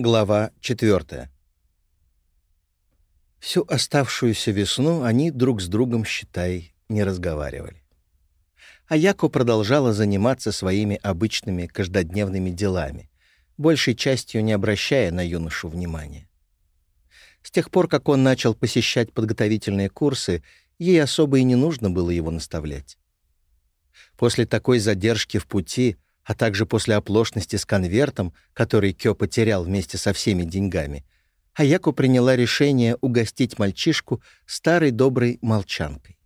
Глава 4. Всю оставшуюся весну они друг с другом, считай, не разговаривали. А Яко продолжала заниматься своими обычными каждодневными делами, большей частью не обращая на юношу внимания. С тех пор, как он начал посещать подготовительные курсы, ей особо и не нужно было его наставлять. После такой задержки в пути — а также после оплошности с конвертом, который Кё потерял вместе со всеми деньгами, Аяку приняла решение угостить мальчишку старой доброй молчанкой.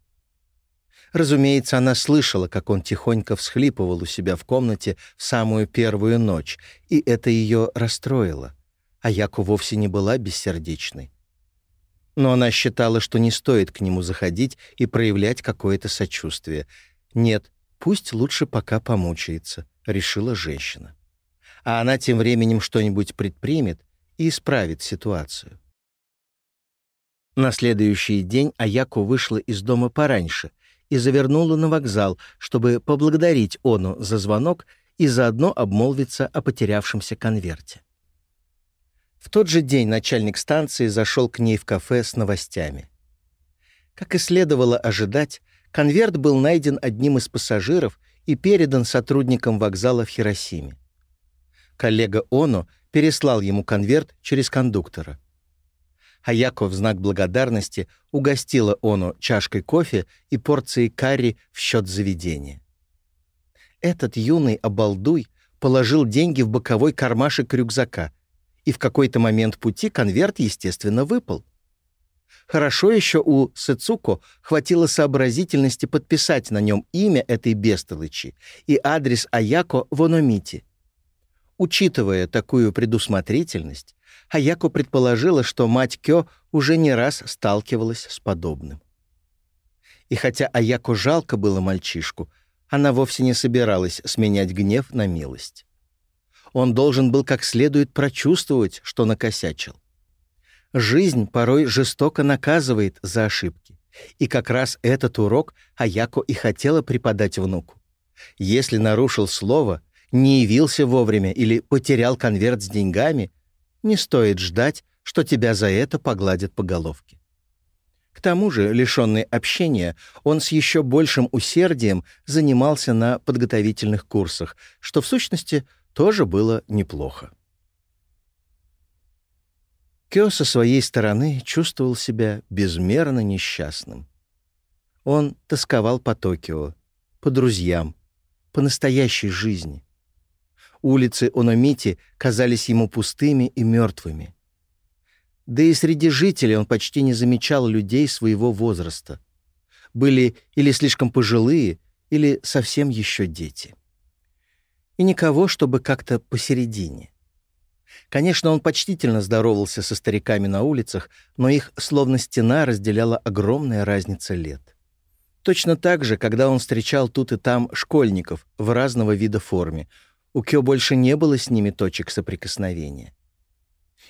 Разумеется, она слышала, как он тихонько всхлипывал у себя в комнате в самую первую ночь, и это ее расстроило. Аяку вовсе не была бессердечной. Но она считала, что не стоит к нему заходить и проявлять какое-то сочувствие. Нет, пусть лучше пока помучается. — решила женщина. А она тем временем что-нибудь предпримет и исправит ситуацию. На следующий день Аяко вышла из дома пораньше и завернула на вокзал, чтобы поблагодарить Ону за звонок и заодно обмолвиться о потерявшемся конверте. В тот же день начальник станции зашел к ней в кафе с новостями. Как и следовало ожидать, конверт был найден одним из пассажиров — и передан сотрудникам вокзала в Хиросиме. Коллега Оно переслал ему конверт через кондуктора. Хаяко в знак благодарности угостила Оно чашкой кофе и порцией карри в счет заведения. Этот юный обалдуй положил деньги в боковой кармашек рюкзака, и в какой-то момент пути конверт, естественно, выпал — Хорошо еще у Сыцуко хватило сообразительности подписать на нем имя этой бестолычи и адрес Аяко в Ономите. Учитывая такую предусмотрительность, Аяко предположила, что мать Кё уже не раз сталкивалась с подобным. И хотя Аяко жалко было мальчишку, она вовсе не собиралась сменять гнев на милость. Он должен был как следует прочувствовать, что накосячил жизнь порой жестоко наказывает за ошибки. И как раз этот урок Аяко и хотела преподать внуку. Если нарушил слово, не явился вовремя или потерял конверт с деньгами, не стоит ждать, что тебя за это погладят по головке. К тому же, лишённый общения, он с ещё большим усердием занимался на подготовительных курсах, что в сущности тоже было неплохо. Кё со своей стороны чувствовал себя безмерно несчастным. Он тосковал по Токио, по друзьям, по настоящей жизни. Улицы Ономити казались ему пустыми и мертвыми. Да и среди жителей он почти не замечал людей своего возраста. Были или слишком пожилые, или совсем еще дети. И никого, чтобы как-то посередине. Конечно, он почтительно здоровался со стариками на улицах, но их словно стена разделяла огромная разница лет. Точно так же, когда он встречал тут и там школьников в разного вида форме, у Кё больше не было с ними точек соприкосновения.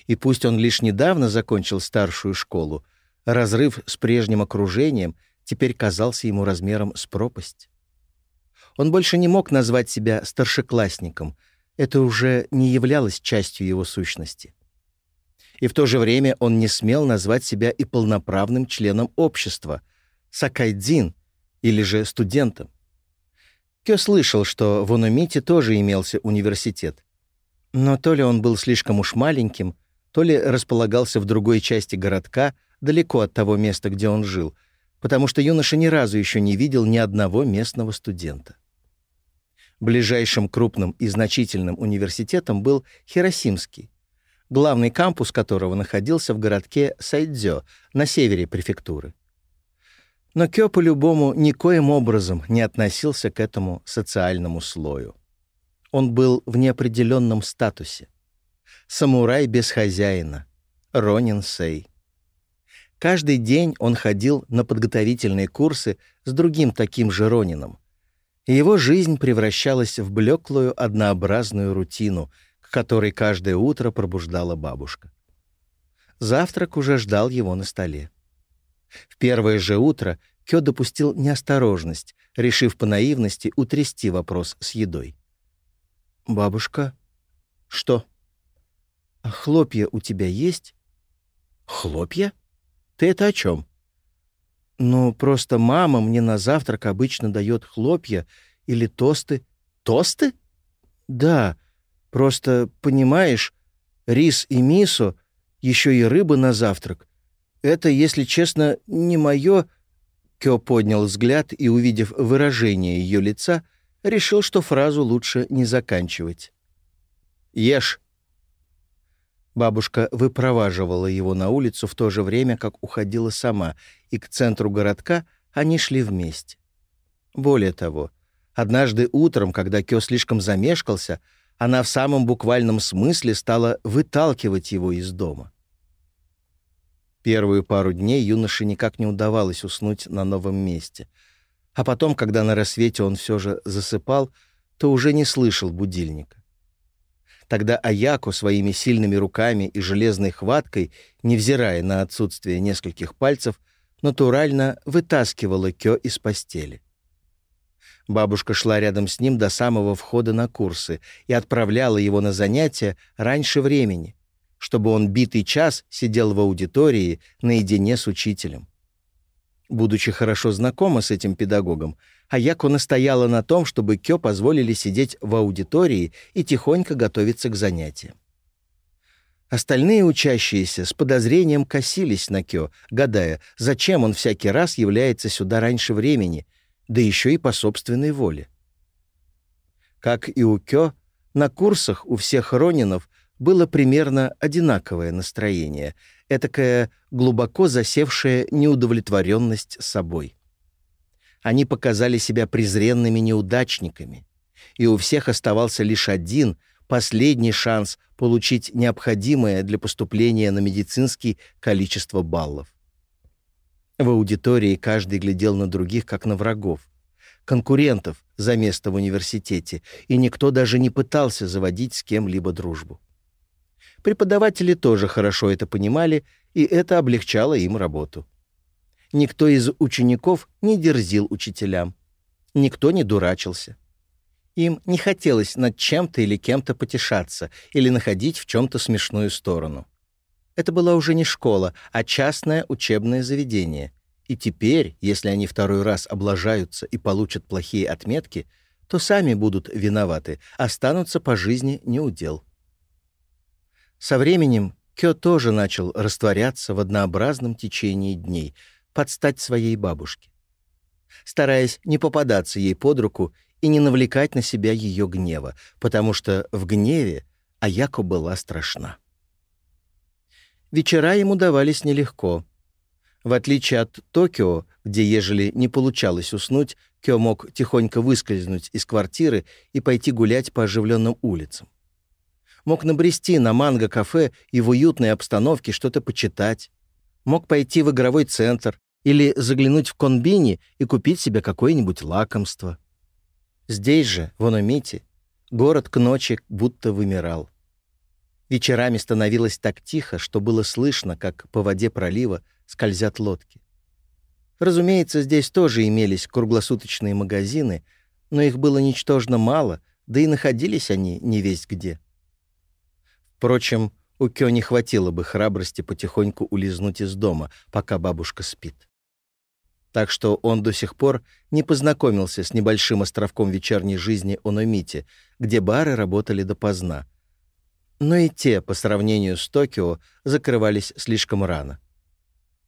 И пусть он лишь недавно закончил старшую школу, разрыв с прежним окружением теперь казался ему размером с пропасть. Он больше не мог назвать себя старшеклассником — это уже не являлось частью его сущности. И в то же время он не смел назвать себя и полноправным членом общества, сакайдзин или же студентом. Кё слышал, что в Ономите тоже имелся университет. Но то ли он был слишком уж маленьким, то ли располагался в другой части городка, далеко от того места, где он жил, потому что юноша ни разу еще не видел ни одного местного студента ближайшим крупным и значительным университетом был Хиросимский, главный кампус которого находился в городке Сайдзё на севере префектуры. Но Кё по-любому никоим образом не относился к этому социальному слою. Он был в неопределенном статусе. Самурай без хозяина, Ронин Сей. Каждый день он ходил на подготовительные курсы с другим таким же Ронином, его жизнь превращалась в блеклую однообразную рутину, к которой каждое утро пробуждала бабушка. Завтрак уже ждал его на столе. В первое же утро Кё допустил неосторожность, решив по наивности утрясти вопрос с едой. «Бабушка?» «Что?» «А хлопья у тебя есть?» «Хлопья? Ты это о чем?» «Ну, просто мама мне на завтрак обычно дает хлопья или тосты». «Тосты?» «Да, просто, понимаешь, рис и мисо, еще и рыба на завтрак. Это, если честно, не мое...» Кё поднял взгляд и, увидев выражение ее лица, решил, что фразу лучше не заканчивать. «Ешь!» Бабушка выпроваживала его на улицу в то же время, как уходила сама, и к центру городка они шли вместе. Более того, однажды утром, когда Кё слишком замешкался, она в самом буквальном смысле стала выталкивать его из дома. Первую пару дней юноше никак не удавалось уснуть на новом месте. А потом, когда на рассвете он все же засыпал, то уже не слышал будильника. Тогда Аяко своими сильными руками и железной хваткой, невзирая на отсутствие нескольких пальцев, — натурально вытаскивала Кё из постели. Бабушка шла рядом с ним до самого входа на курсы и отправляла его на занятия раньше времени, чтобы он битый час сидел в аудитории наедине с учителем. Будучи хорошо знакома с этим педагогом, Аяко настояла на том, чтобы Кё позволили сидеть в аудитории и тихонько готовиться к занятиям. Остальные учащиеся с подозрением косились на Кё, гадая, зачем он всякий раз является сюда раньше времени, да еще и по собственной воле. Как и у Кё, на курсах у всех Ронинов было примерно одинаковое настроение, этакая глубоко засевшая неудовлетворенность собой. Они показали себя презренными неудачниками, и у всех оставался лишь один — последний шанс получить необходимое для поступления на медицинский количество баллов. В аудитории каждый глядел на других, как на врагов, конкурентов за место в университете, и никто даже не пытался заводить с кем-либо дружбу. Преподаватели тоже хорошо это понимали, и это облегчало им работу. Никто из учеников не дерзил учителям. Никто не дурачился. Им не хотелось над чем-то или кем-то потешаться или находить в чем-то смешную сторону. Это была уже не школа, а частное учебное заведение. И теперь, если они второй раз облажаются и получат плохие отметки, то сами будут виноваты, останутся по жизни неудел. Со временем Кё тоже начал растворяться в однообразном течении дней, подстать своей бабушке. Стараясь не попадаться ей под руку и не навлекать на себя ее гнева, потому что в гневе Аяко была страшна. Вечера ему давались нелегко. В отличие от Токио, где, ежели не получалось уснуть, Кё мог тихонько выскользнуть из квартиры и пойти гулять по оживленным улицам. Мог набрести на манго-кафе и в уютной обстановке что-то почитать. Мог пойти в игровой центр или заглянуть в конбини и купить себе какое-нибудь лакомство. Здесь же, в Ономите, город к ночи будто вымирал. Вечерами становилось так тихо, что было слышно, как по воде пролива скользят лодки. Разумеется, здесь тоже имелись круглосуточные магазины, но их было ничтожно мало, да и находились они не весть где. Впрочем, у Кё не хватило бы храбрости потихоньку улизнуть из дома, пока бабушка спит так что он до сих пор не познакомился с небольшим островком вечерней жизни Ономити, где бары работали допоздна. Но и те, по сравнению с Токио, закрывались слишком рано.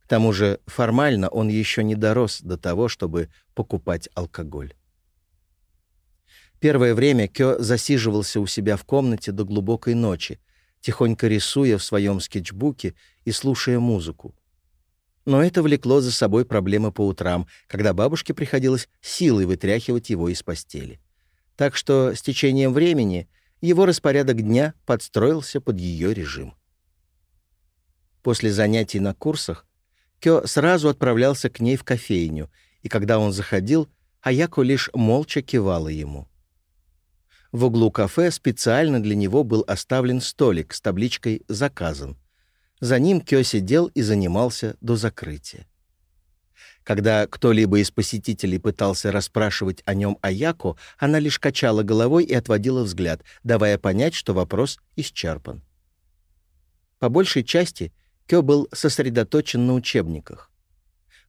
К тому же формально он еще не дорос до того, чтобы покупать алкоголь. Первое время Кё засиживался у себя в комнате до глубокой ночи, тихонько рисуя в своем скетчбуке и слушая музыку. Но это влекло за собой проблемы по утрам, когда бабушке приходилось силой вытряхивать его из постели. Так что с течением времени его распорядок дня подстроился под ее режим. После занятий на курсах Кё сразу отправлялся к ней в кофейню, и когда он заходил, Аяко лишь молча кивала ему. В углу кафе специально для него был оставлен столик с табличкой «Заказан», за ним Кё сидел и занимался до закрытия. Когда кто-либо из посетителей пытался расспрашивать о нем Аяко, она лишь качала головой и отводила взгляд, давая понять, что вопрос исчерпан. По большей части Кё был сосредоточен на учебниках,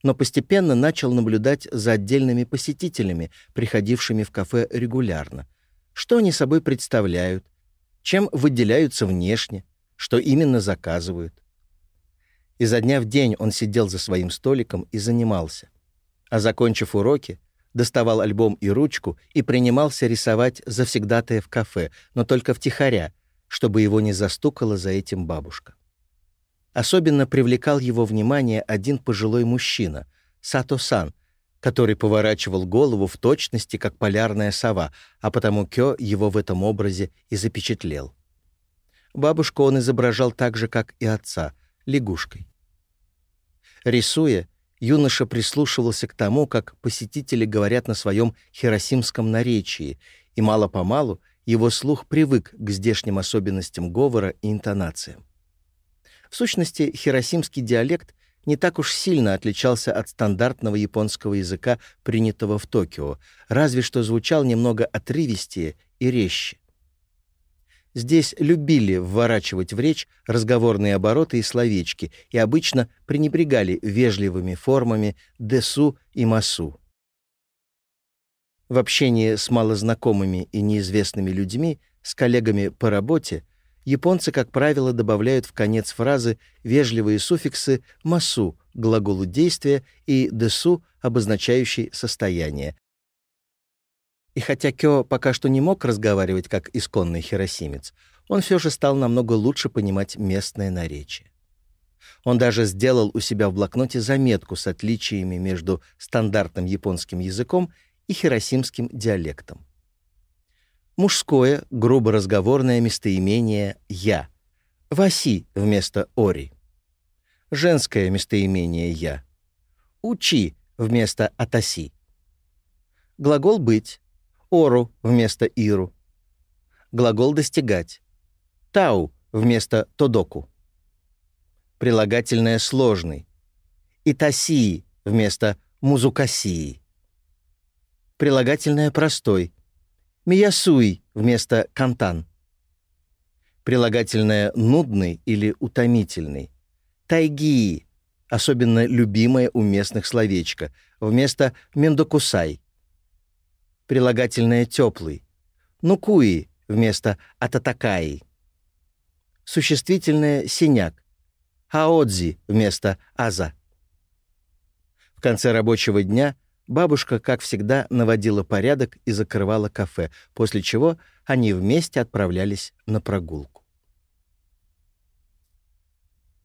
но постепенно начал наблюдать за отдельными посетителями, приходившими в кафе регулярно. Что они собой представляют, чем выделяются внешне, что именно заказывают. Изо дня в день он сидел за своим столиком и занимался. А закончив уроки, доставал альбом и ручку и принимался рисовать завсегдатая в кафе, но только втихаря, чтобы его не застукала за этим бабушка. Особенно привлекал его внимание один пожилой мужчина, Сато-сан, который поворачивал голову в точности, как полярная сова, а потому Кё его в этом образе и запечатлел. Бабушку он изображал так же, как и отца, лягушкой. Рисуя, юноша прислушивался к тому, как посетители говорят на своем хиросимском наречии, и мало-помалу его слух привык к здешним особенностям говора и интонациям. В сущности, хиросимский диалект не так уж сильно отличался от стандартного японского языка, принятого в Токио, разве что звучал немного отрывистее и резче. Здесь любили вворачивать в речь разговорные обороты и словечки и обычно пренебрегали вежливыми формами «десу» и «масу». В общении с малознакомыми и неизвестными людьми, с коллегами по работе, японцы, как правило, добавляют в конец фразы вежливые суффиксы «масу» — глаголу действия и «десу», обозначающий состояние, и хотя Кё пока что не мог разговаривать как исконный хиросимец, он все же стал намного лучше понимать местное наречие. Он даже сделал у себя в блокноте заметку с отличиями между стандартным японским языком и хиросимским диалектом. Мужское, грубо разговорное местоимение «я». «Васи» вместо «ори». Женское местоимение «я». «Учи» вместо «атаси». Глагол «быть» ору вместо иру. Глагол «достигать». Тау вместо тодоку. Прилагательное «сложный». Итасии вместо музукасии. Прилагательное «простой». Миясуй вместо кантан. Прилагательное «нудный» или «утомительный». Тайгии, особенно любимое у местных словечко, вместо мендокусай прилагательное «теплый», «нукуи» вместо «ататакаи», существительное «синяк», «аодзи» вместо «аза». В конце рабочего дня бабушка, как всегда, наводила порядок и закрывала кафе, после чего они вместе отправлялись на прогулку.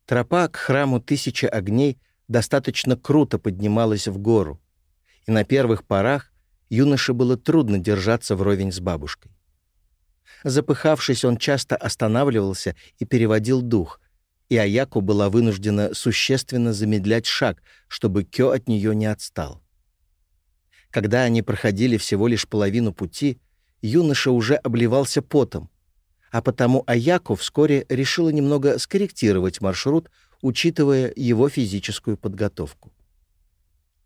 Тропа к храму Тысячи Огней достаточно круто поднималась в гору, и на первых порах юноше было трудно держаться вровень с бабушкой. Запыхавшись, он часто останавливался и переводил дух, и Аяку была вынуждена существенно замедлять шаг, чтобы Кё от нее не отстал. Когда они проходили всего лишь половину пути, юноша уже обливался потом, а потому Аяку вскоре решила немного скорректировать маршрут, учитывая его физическую подготовку.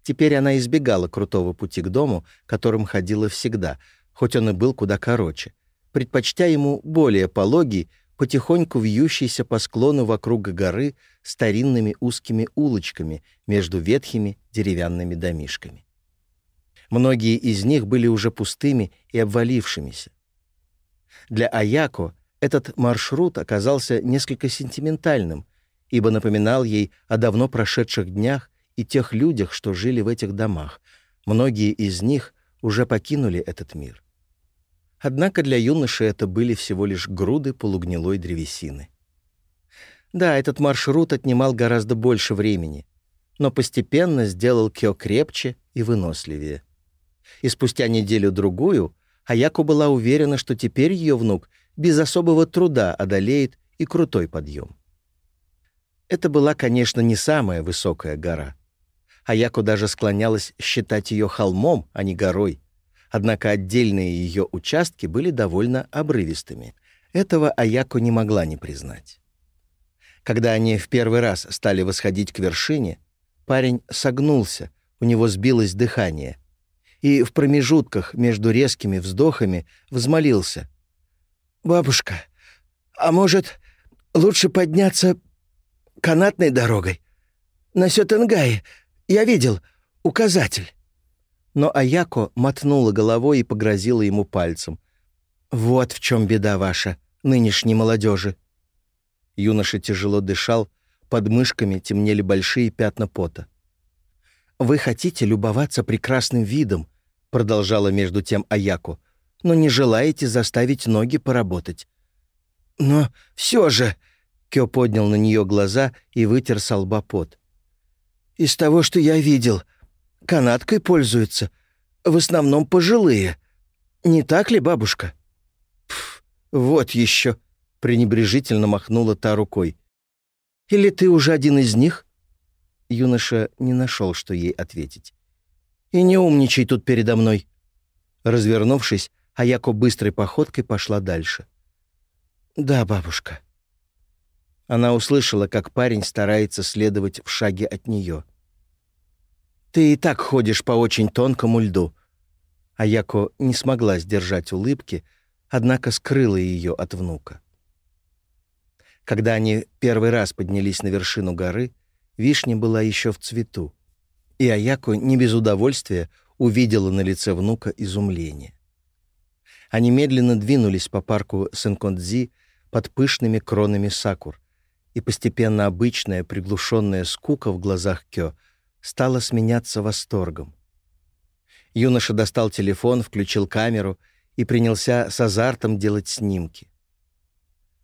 Теперь она избегала крутого пути к дому, которым ходила всегда, хоть он и был куда короче, предпочтя ему более пологий, потихоньку вьющийся по склону вокруг горы старинными узкими улочками между ветхими деревянными домишками. Многие из них были уже пустыми и обвалившимися. Для Аяко этот маршрут оказался несколько сентиментальным, ибо напоминал ей о давно прошедших днях, и тех людях, что жили в этих домах. Многие из них уже покинули этот мир. Однако для юноши это были всего лишь груды полугнилой древесины. Да, этот маршрут отнимал гораздо больше времени, но постепенно сделал Кё крепче и выносливее. И спустя неделю-другую аяку была уверена, что теперь ее внук без особого труда одолеет и крутой подъем. Это была, конечно, не самая высокая гора — Аяко даже склонялась считать ее холмом, а не горой. Однако отдельные ее участки были довольно обрывистыми. Этого Аяко не могла не признать. Когда они в первый раз стали восходить к вершине, парень согнулся, у него сбилось дыхание. И в промежутках между резкими вздохами взмолился. «Бабушка, а может, лучше подняться канатной дорогой? На Сётенгае, Я видел. Указатель». Но Аяко мотнула головой и погрозила ему пальцем. «Вот в чем беда ваша, нынешней молодежи». Юноша тяжело дышал, под мышками темнели большие пятна пота. «Вы хотите любоваться прекрасным видом», — продолжала между тем Аяко, «но не желаете заставить ноги поработать». «Но все же...» — Кё поднял на нее глаза и вытер со лба пот. Из того, что я видел, канаткой пользуются. В основном пожилые. Не так ли, бабушка? Пф, вот еще, пренебрежительно махнула та рукой. Или ты уже один из них? Юноша не нашел, что ей ответить. И не умничай тут передо мной. Развернувшись, Аяко быстрой походкой пошла дальше. «Да, бабушка», она услышала, как парень старается следовать в шаге от нее. «Ты и так ходишь по очень тонкому льду». Аяко не смогла сдержать улыбки, однако скрыла ее от внука. Когда они первый раз поднялись на вершину горы, вишня была еще в цвету, и Аяко не без удовольствия увидела на лице внука изумление. Они медленно двинулись по парку Сенкондзи под пышными кронами сакур, и постепенно обычная приглушенная скука в глазах Кё стала сменяться восторгом. Юноша достал телефон, включил камеру и принялся с азартом делать снимки.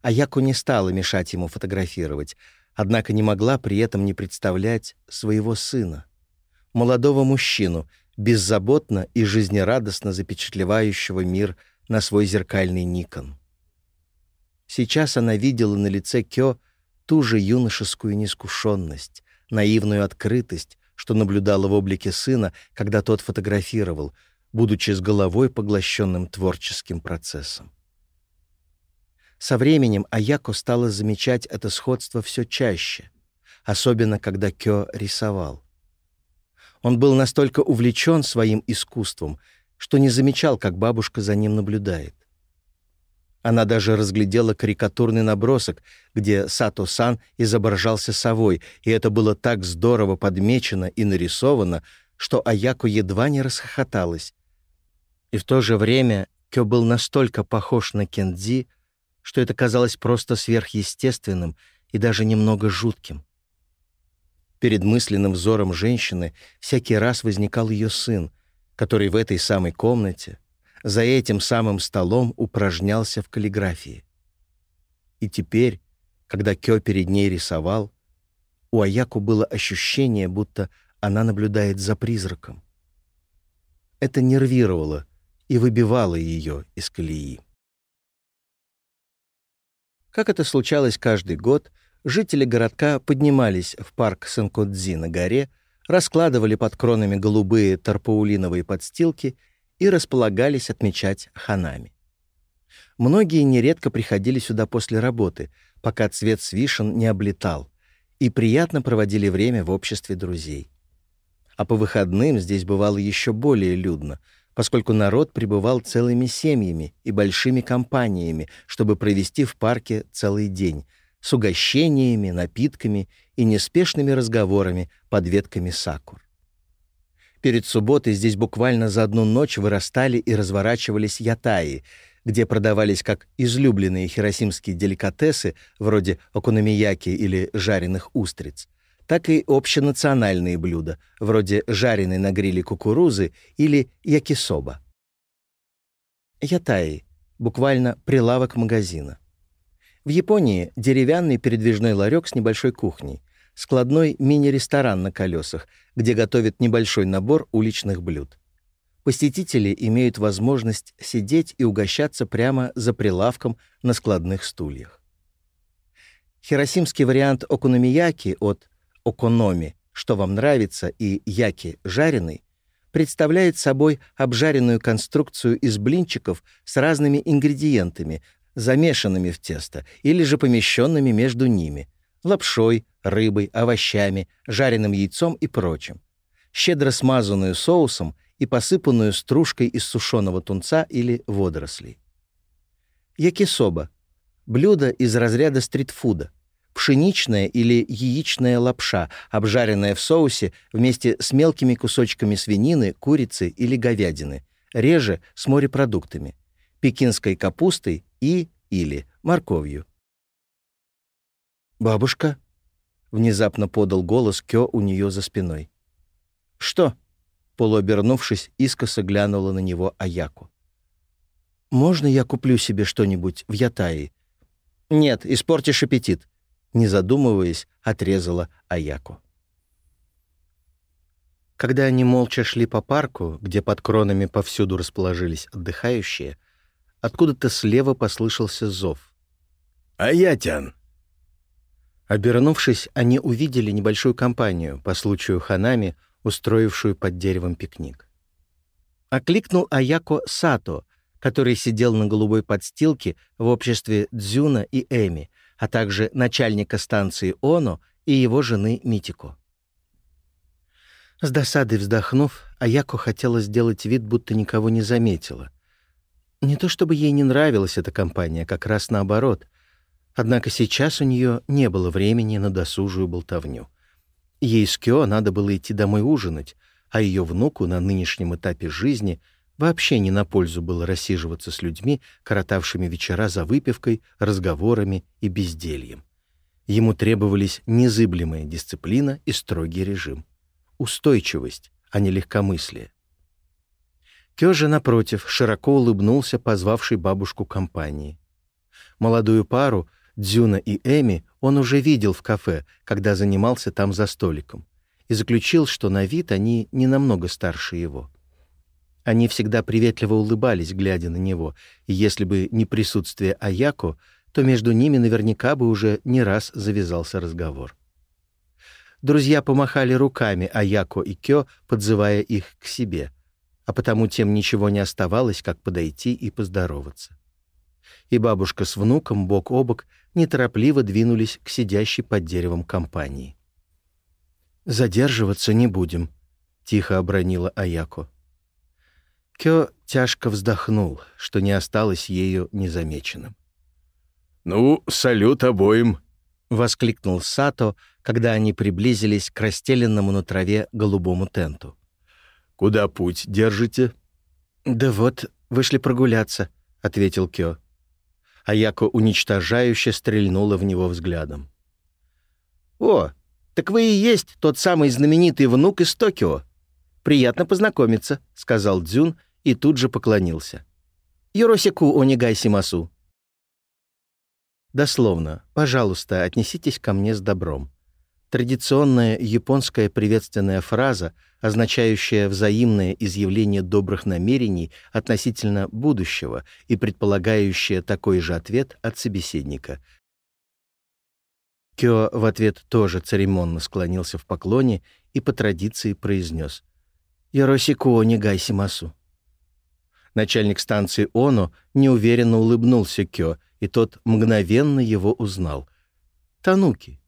Аяку не стала мешать ему фотографировать, однако не могла при этом не представлять своего сына, молодого мужчину, беззаботно и жизнерадостно запечатлевающего мир на свой зеркальный Никон. Сейчас она видела на лице Кё — ту же юношескую нескушенность, наивную открытость, что наблюдала в облике сына, когда тот фотографировал, будучи с головой поглощенным творческим процессом. Со временем Аяко стала замечать это сходство все чаще, особенно когда Кё рисовал. Он был настолько увлечен своим искусством, что не замечал, как бабушка за ним наблюдает. Она даже разглядела карикатурный набросок, где Сато-сан изображал совой, и это было так здорово подмечено и нарисовано, что Аяко едва не расхохоталась. И в то же время Кё был настолько похож на Кензи, что это казалось просто сверхъестественным и даже немного жутким. Перед мысленным взором женщины всякий раз возникал ее сын, который в этой самой комнате, за этим самым столом упражнялся в каллиграфии. И теперь, когда Кё перед ней рисовал, у Аяку было ощущение, будто она наблюдает за призраком. Это нервировало и выбивало ее из колеи. Как это случалось каждый год, жители городка поднимались в парк Сенкодзи на горе, раскладывали под кронами голубые тарпаулиновые подстилки и располагались отмечать ханами. Многие нередко приходили сюда после работы, пока цвет свишен не облетал, и приятно проводили время в обществе друзей. А по выходным здесь бывало еще более людно, поскольку народ пребывал целыми семьями и большими компаниями, чтобы провести в парке целый день, с угощениями, напитками и неспешными разговорами под ветками сакур. Перед субботой здесь буквально за одну ночь вырастали и разворачивались ятаи, где продавались как излюбленные хиросимские деликатесы, вроде окуномияки или жареных устриц, так и общенациональные блюда, вроде жареной на гриле кукурузы или якисоба. Ятаи — буквально прилавок магазина. В Японии деревянный передвижной ларек с небольшой кухней — складной мини-ресторан на колесах, где готовят небольшой набор уличных блюд. Посетители имеют возможность сидеть и угощаться прямо за прилавком на складных стульях. Хиросимский вариант окономияки от «окономи», что вам нравится, и «яки» — «жареный», представляет собой обжаренную конструкцию из блинчиков с разными ингредиентами, замешанными в тесто или же помещенными между ними, лапшой, рыбой, овощами, жареным яйцом и прочим, щедро смазанную соусом и посыпанную стружкой из сушеного тунца или водорослей. Якисоба — блюдо из разряда стритфуда. Пшеничная или яичная лапша, обжаренная в соусе вместе с мелкими кусочками свинины, курицы или говядины, реже с морепродуктами, пекинской капустой и или морковью. «Бабушка?» — внезапно подал голос Кё у неё за спиной. «Что?» — полуобернувшись, искоса глянула на него Аяку. «Можно я куплю себе что-нибудь в Ятаи?» «Нет, испортишь аппетит», — не задумываясь, отрезала Аяку. Когда они молча шли по парку, где под кронами повсюду расположились отдыхающие, откуда-то слева послышался зов. «Аятян!» Обернувшись, они увидели небольшую компанию по случаю ханами, устроившую под деревом пикник. Окликнул Аяко Сато, который сидел на голубой подстилке в обществе Дзюна и Эми, а также начальника станции Оно и его жены Митико. С досадой вздохнув, Аяко хотела сделать вид, будто никого не заметила. Не то чтобы ей не нравилась эта компания, как раз наоборот — Однако сейчас у нее не было времени на досужую болтовню. Ей с Кё надо было идти домой ужинать, а ее внуку на нынешнем этапе жизни вообще не на пользу было рассиживаться с людьми, коротавшими вечера за выпивкой, разговорами и бездельем. Ему требовались незыблемая дисциплина и строгий режим устойчивость, а не легкомыслие. Кё же, напротив, широко улыбнулся позвавшей бабушку компании. Молодую пару, Дзюна и Эми он уже видел в кафе, когда занимался там за столиком, и заключил, что на вид они не намного старше его. Они всегда приветливо улыбались, глядя на него, и если бы не присутствие Аяко, то между ними наверняка бы уже не раз завязался разговор. Друзья помахали руками Аяко и Кё, подзывая их к себе, а потому тем ничего не оставалось, как подойти и поздороваться и бабушка с внуком бок о бок неторопливо двинулись к сидящей под деревом компании. «Задерживаться не будем», — тихо обронила Аяко. Кё тяжко вздохнул, что не осталось ею незамеченным. «Ну, салют обоим!» — воскликнул Сато, когда они приблизились к расстеленному на траве голубому тенту. «Куда путь держите?» «Да вот, вышли прогуляться», — ответил Кё. Аяко уничтожающе стрельнула в него взглядом. «О, так вы и есть тот самый знаменитый внук из Токио. Приятно познакомиться», — сказал Дзюн и тут же поклонился. «Юросику онигай симасу». Дословно, пожалуйста, отнеситесь ко мне с добром. Традиционная японская приветственная фраза, означающая взаимное изъявление добрых намерений относительно будущего и предполагающая такой же ответ от собеседника. Кё в ответ тоже церемонно склонился в поклоне и по традиции произнес «Яросико нигай Начальник станции Оно неуверенно улыбнулся Кё, и тот мгновенно его узнал. «Тануки,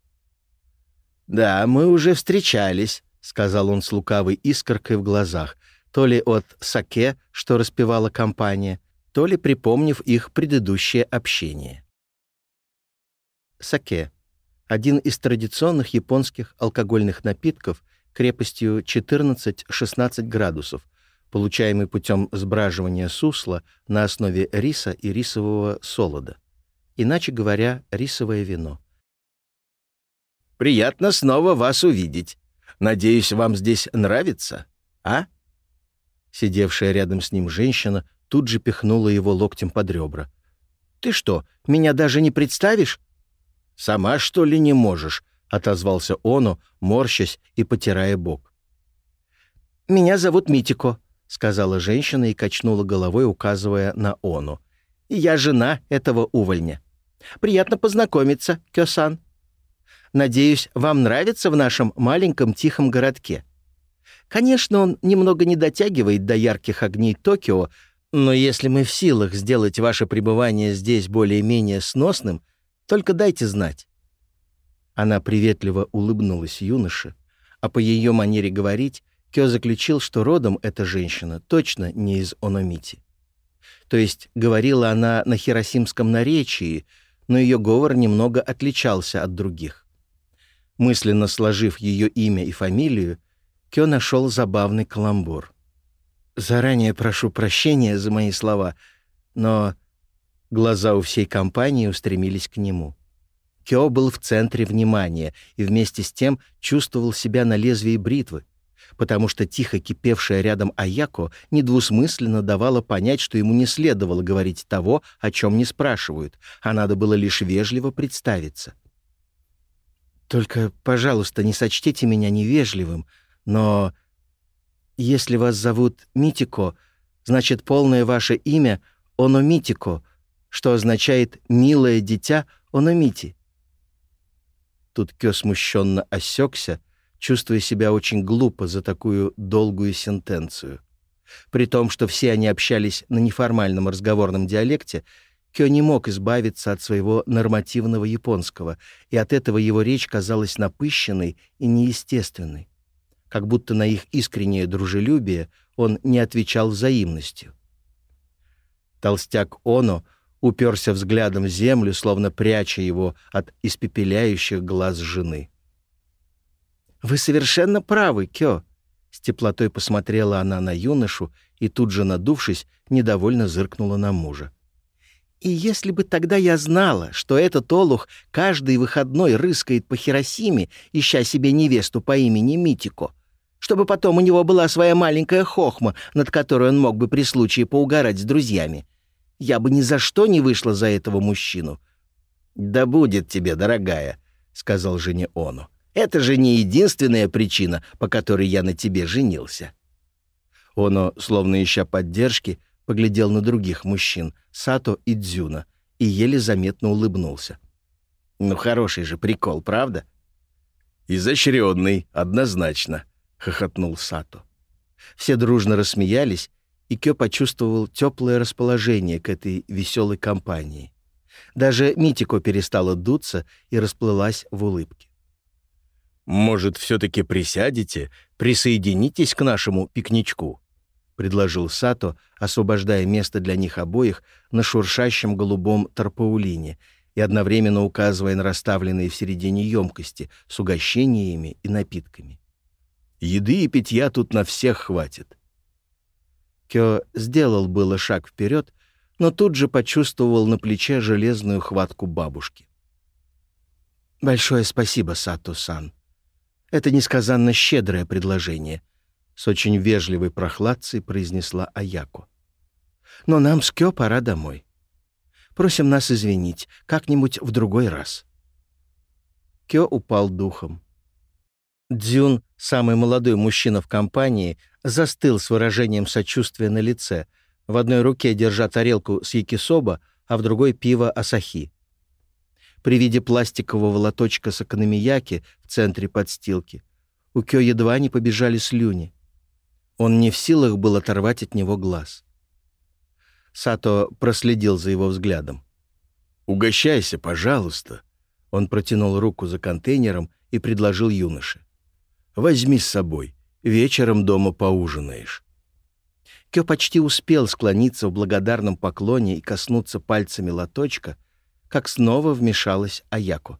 «Да, мы уже встречались», — сказал он с лукавой искоркой в глазах, то ли от саке, что распевала компания, то ли припомнив их предыдущее общение. Саке — один из традиционных японских алкогольных напитков крепостью 14-16 градусов, получаемый путем сбраживания сусла на основе риса и рисового солода. Иначе говоря, рисовое вино — Приятно снова вас увидеть. Надеюсь, вам здесь нравится, а?» Сидевшая рядом с ним женщина тут же пихнула его локтем под ребра. «Ты что, меня даже не представишь?» «Сама, что ли, не можешь?» — отозвался Оно, морщась и потирая бок. «Меня зовут Митико», — сказала женщина и качнула головой, указывая на Ону. «Я жена этого увольня. Приятно познакомиться, Кёсан». Надеюсь, вам нравится в нашем маленьком тихом городке. Конечно, он немного не дотягивает до ярких огней Токио, но если мы в силах сделать ваше пребывание здесь более-менее сносным, только дайте знать». Она приветливо улыбнулась юноше, а по ее манере говорить Кё заключил, что родом эта женщина точно не из Ономити. То есть говорила она на хиросимском наречии, но ее говор немного отличался от других мысленно сложив ее имя и фамилию, Кё нашел забавный каламбур. «Заранее прошу прощения за мои слова, но...» Глаза у всей компании устремились к нему. Кё был в центре внимания и вместе с тем чувствовал себя на лезвии бритвы, потому что тихо кипевшая рядом Аяко недвусмысленно давала понять, что ему не следовало говорить того, о чем не спрашивают, а надо было лишь вежливо представиться — только, пожалуйста, не сочтите меня невежливым, но если вас зовут Митико, значит, полное ваше имя — Ономитико, что означает «милое дитя Ономити». Тут Кё смущенно осекся, чувствуя себя очень глупо за такую долгую сентенцию. При том, что все они общались на неформальном разговорном диалекте Кё не мог избавиться от своего нормативного японского, и от этого его речь казалась напыщенной и неестественной. Как будто на их искреннее дружелюбие он не отвечал взаимностью. Толстяк Оно уперся взглядом в землю, словно пряча его от испепеляющих глаз жены. «Вы совершенно правы, Кё!» С теплотой посмотрела она на юношу и тут же, надувшись, недовольно зыркнула на мужа. «И если бы тогда я знала, что этот олух каждый выходной рыскает по Хиросиме, ища себе невесту по имени Митико, чтобы потом у него была своя маленькая хохма, над которой он мог бы при случае поугарать с друзьями, я бы ни за что не вышла за этого мужчину». «Да будет тебе, дорогая», — сказал жене Ону. Это же не единственная причина, по которой я на тебе поглядел на других мужчин, Сато и Дзюна, и еле заметно улыбнулся. «Ну, хороший же прикол, правда?» «Изощренный, однозначно», — хохотнул Сато. Все дружно рассмеялись, и Кё почувствовал теплое расположение к этой веселой компании. Даже Митико перестала дуться и расплылась в улыбке. «Может, все-таки присядете, присоединитесь к нашему пикничку?» предложил Сато, освобождая место для них обоих на шуршащем голубом торпаулине и одновременно указывая на расставленные в середине емкости с угощениями и напитками. «Еды и питья тут на всех хватит». Кё сделал было шаг вперед, но тут же почувствовал на плече железную хватку бабушки. «Большое спасибо, Сато-сан. Это несказанно щедрое предложение», с очень вежливой прохладцей произнесла Аяко. Но нам с Кё пора домой. Просим нас извинить, как-нибудь в другой раз. Кё упал духом. Дзюн, самый молодой мужчина в компании, застыл с выражением сочувствия на лице, в одной руке держа тарелку с якисоба, а в другой — пиво асахи. При виде пластикового лоточка с экономияки в центре подстилки у Кё едва не побежали слюни. Он не в силах был оторвать от него глаз. Сато проследил за его взглядом. «Угощайся, пожалуйста!» Он протянул руку за контейнером и предложил юноше. «Возьми с собой. Вечером дома поужинаешь». Кё почти успел склониться в благодарном поклоне и коснуться пальцами лоточка, как снова вмешалась Аяко.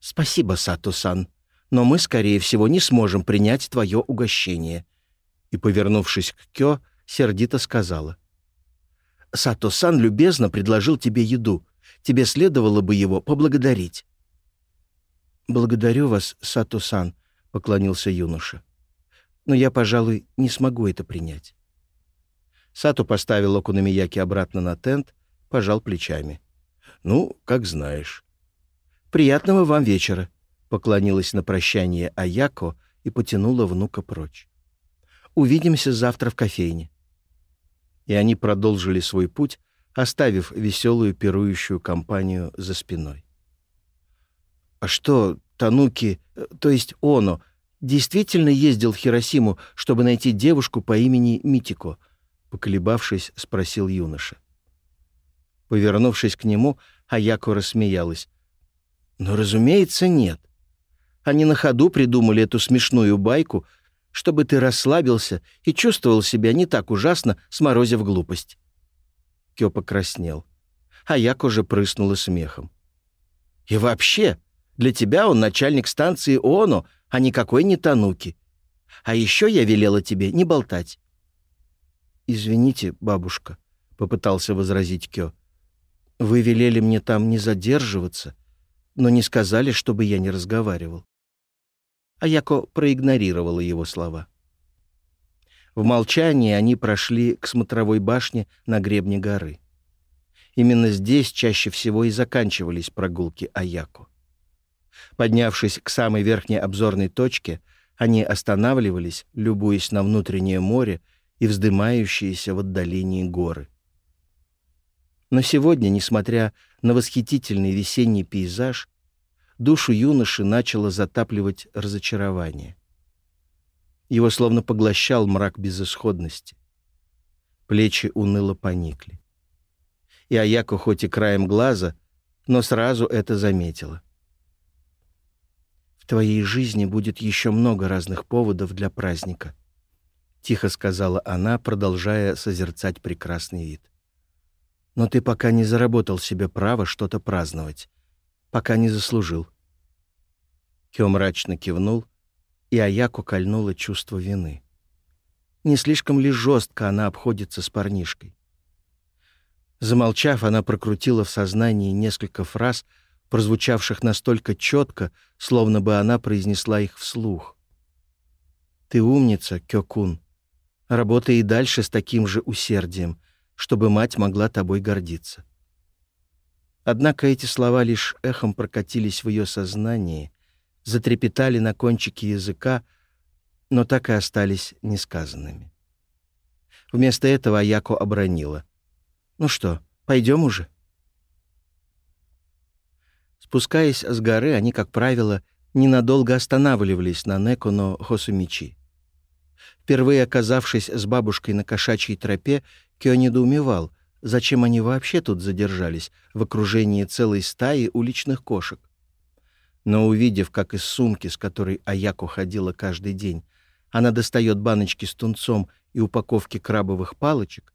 «Спасибо, Сато-сан, но мы, скорее всего, не сможем принять твое угощение», и, повернувшись к Кё, сердито сказала. «Сато-сан любезно предложил тебе еду. Тебе следовало бы его поблагодарить». «Благодарю вас, Сато-сан», — поклонился юноша. «Но я, пожалуй, не смогу это принять». Сато поставил окунамияки обратно на тент, пожал плечами. «Ну, как знаешь». «Приятного вам вечера», — поклонилась на прощание Аяко и потянула внука прочь. Увидимся завтра в кофейне. И они продолжили свой путь, оставив веселую пирующую компанию за спиной. А что, Тануки, э, то есть Оно, действительно ездил в Хиросиму, чтобы найти девушку по имени Митико? Поколебавшись, спросил юноша. Повернувшись к нему, Аяко рассмеялась. «Но, разумеется, нет. Они на ходу придумали эту смешную байку, чтобы ты расслабился и чувствовал себя не так ужасно, сморозив глупость». Кё покраснел, а Як уже прыснула смехом. «И вообще, для тебя он начальник станции ООНу, а никакой не Тануки. А еще я велела тебе не болтать». «Извините, бабушка», — попытался возразить Кё. «Вы велели мне там не задерживаться, но не сказали, чтобы я не разговаривал». Аяко проигнорировала его слова. В молчании они прошли к смотровой башне на гребне горы. Именно здесь чаще всего и заканчивались прогулки Аяко. Поднявшись к самой верхней обзорной точке, они останавливались, любуясь на внутреннее море и вздымающиеся в отдалении горы. Но сегодня, несмотря на восхитительный весенний пейзаж, душу юноши начало затапливать разочарование. Его словно поглощал мрак безысходности. Плечи уныло поникли. И Аяко хоть и краем глаза, но сразу это заметила. «В твоей жизни будет еще много разных поводов для праздника», — тихо сказала она, продолжая созерцать прекрасный вид. «Но ты пока не заработал себе право что-то праздновать пока не заслужил». Кё мрачно кивнул, и Аяко кольнуло чувство вины. Не слишком ли жестко она обходится с парнишкой? Замолчав, она прокрутила в сознании несколько фраз, прозвучавших настолько четко, словно бы она произнесла их вслух. «Ты умница, Кёкун. Работай и дальше с таким же усердием, чтобы мать могла тобой гордиться. Однако эти слова лишь эхом прокатились в ее сознании, затрепетали на кончике языка, но так и остались несказанными. Вместо этого Аяко обронила. «Ну что, пойдем уже?» Спускаясь с горы, они, как правило, ненадолго останавливались на Неконо Хосумичи. Впервые оказавшись с бабушкой на кошачьей тропе, Кё недоумевал, Зачем они вообще тут задержались, в окружении целой стаи уличных кошек? Но увидев, как из сумки, с которой Аяко ходила каждый день, она достает баночки с тунцом и упаковки крабовых палочек,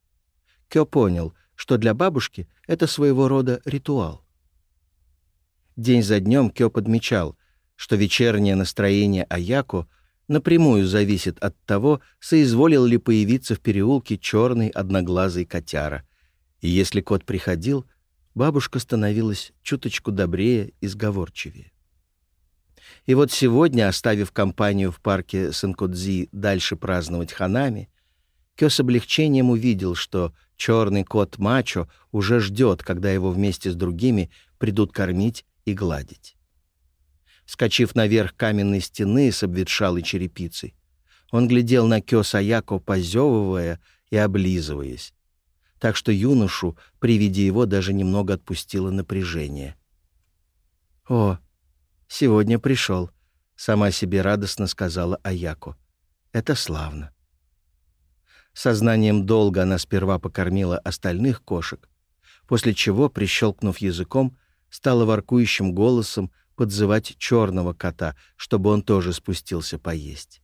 Кё понял, что для бабушки это своего рода ритуал. День за днем Кё подмечал, что вечернее настроение Аяко напрямую зависит от того, соизволил ли появиться в переулке черный одноглазый котяра — и если кот приходил, бабушка становилась чуточку добрее и сговорчивее. И вот сегодня, оставив компанию в парке Сенкодзи дальше праздновать ханами, Кё с облегчением увидел, что черный кот Мачо уже ждет, когда его вместе с другими придут кормить и гладить. Скочив наверх каменной стены с обветшалой черепицей, он глядел на Кё Саяко, позевывая и облизываясь, так что юношу при виде его даже немного отпустило напряжение. «О, сегодня пришел», — сама себе радостно сказала Аяко. «Это славно». Сознанием долго она сперва покормила остальных кошек, после чего, прищелкнув языком, стала воркующим голосом подзывать черного кота, чтобы он тоже спустился поесть.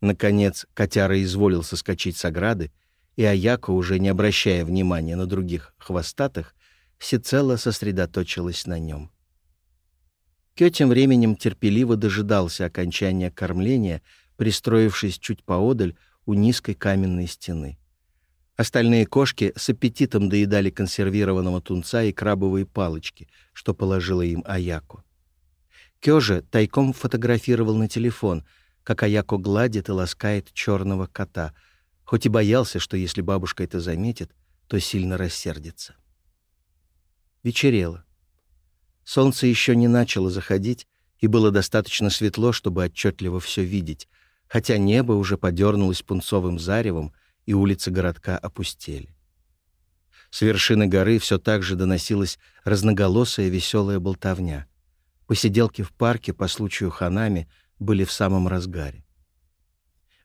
Наконец, котяра изволил соскочить с ограды и Аяко уже не обращая внимания на других хвостатых, всецело сосредоточилась на нем. Кё тем временем терпеливо дожидался окончания кормления, пристроившись чуть поодаль у низкой каменной стены. Остальные кошки с аппетитом доедали консервированного тунца и крабовые палочки, что положила им Аяко. Кё же тайком фотографировал на телефон, как Аяко гладит и ласкает черного кота — хоть и боялся, что если бабушка это заметит, то сильно рассердится. Вечерело. Солнце еще не начало заходить, и было достаточно светло, чтобы отчетливо все видеть, хотя небо уже подернулось пунцовым заревом, и улицы городка опустели. С вершины горы все так же доносилась разноголосая веселая болтовня. Посиделки в парке по случаю ханами были в самом разгаре.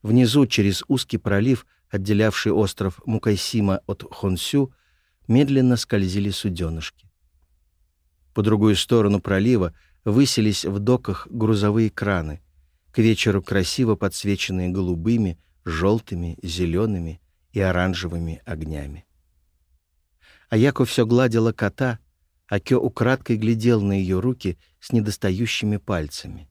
Внизу, через узкий пролив, отделявший остров Мукайсима от Хонсю, медленно скользили суденышки. По другую сторону пролива высились в доках грузовые краны, к вечеру красиво подсвеченные голубыми, желтыми, зелеными и оранжевыми огнями. Аяко все гладила кота, а Кё украдкой глядел на ее руки с недостающими пальцами.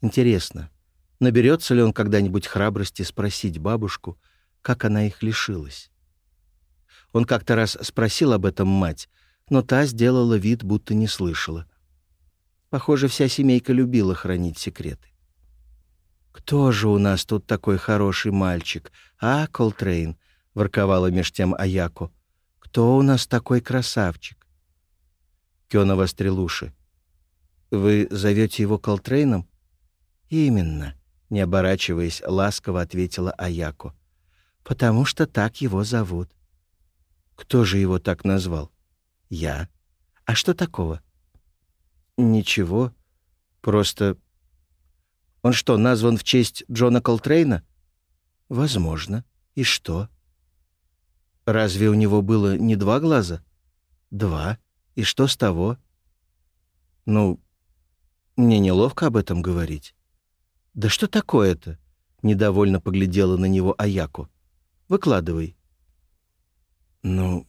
Интересно, наберется ли он когда-нибудь храбрости спросить бабушку, как она их лишилась? Он как-то раз спросил об этом мать, но та сделала вид, будто не слышала. Похоже, вся семейка любила хранить секреты. «Кто же у нас тут такой хороший мальчик, а, Колтрейн?» — ворковала меж тем Аяко. «Кто у нас такой красавчик?» Кёна вострил уши. «Вы зовете его Колтрейном?» Не оборачиваясь, ласково ответила Аяко. «Потому что так его зовут». «Кто же его так назвал?» «Я». «А что такого?» «Ничего. Просто...» «Он что, назван в честь Джона Колтрейна?» «Возможно. И что?» «Разве у него было не два глаза?» «Два. И что с того?» «Ну, мне неловко об этом говорить». «Да что такое-то?» — недовольно поглядела на него Аяку. «Выкладывай». «Ну,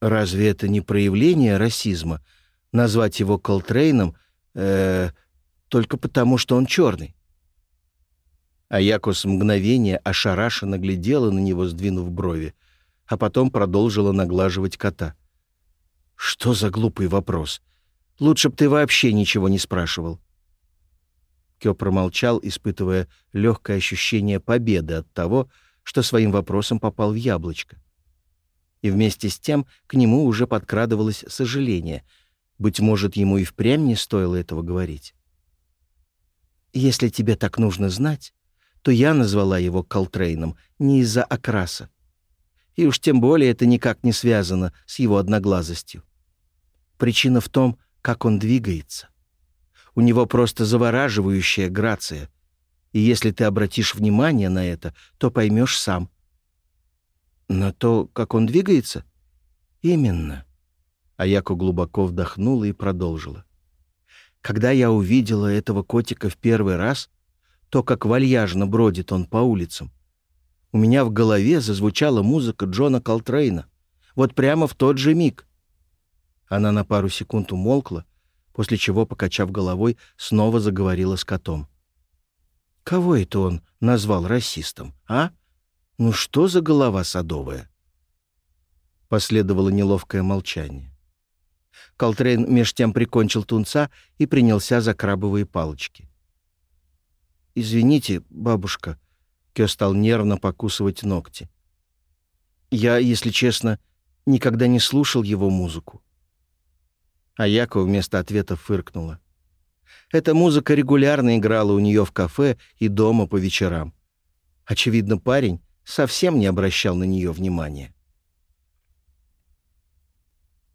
разве это не проявление расизма? Назвать его Колтрейном э, только потому, что он черный?» Аяко с мгновения ошарашенно глядела на него, сдвинув брови, а потом продолжила наглаживать кота. «Что за глупый вопрос? Лучше б ты вообще ничего не спрашивал». Кёпр промолчал, испытывая легкое ощущение победы от того, что своим вопросом попал в яблочко. И вместе с тем к нему уже подкрадывалось сожаление. Быть может, ему и впрямь не стоило этого говорить. «Если тебе так нужно знать, то я назвала его Колтрейном не из-за окраса. И уж тем более это никак не связано с его одноглазостью. Причина в том, как он двигается. У него просто завораживающая грация. И если ты обратишь внимание на это, то поймешь сам. На то, как он двигается? Именно. Аяко глубоко вдохнула и продолжила. Когда я увидела этого котика в первый раз, то, как вальяжно бродит он по улицам, у меня в голове зазвучала музыка Джона Колтрейна. Вот прямо в тот же миг. Она на пару секунд умолкла, после чего, покачав головой, снова заговорила с котом. «Кого это он назвал расистом, а? Ну что за голова садовая?» Последовало неловкое молчание. Колтрейн меж тем прикончил тунца и принялся за крабовые палочки. «Извините, бабушка», — Кё стал нервно покусывать ногти. «Я, если честно, никогда не слушал его музыку. А Якова вместо ответа фыркнула. Эта музыка регулярно играла у нее в кафе и дома по вечерам. Очевидно, парень совсем не обращал на нее внимания.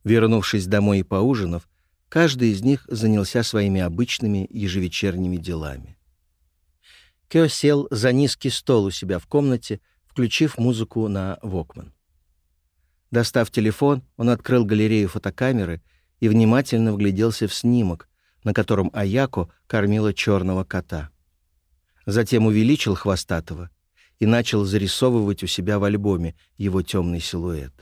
Вернувшись домой и поужинав, каждый из них занялся своими обычными ежевечерними делами. Кё сел за низкий стол у себя в комнате, включив музыку на Вокман. Достав телефон, он открыл галерею фотокамеры — и внимательно вгляделся в снимок, на котором Аяко кормила черного кота. Затем увеличил хвостатого и начал зарисовывать у себя в альбоме его темный силуэт.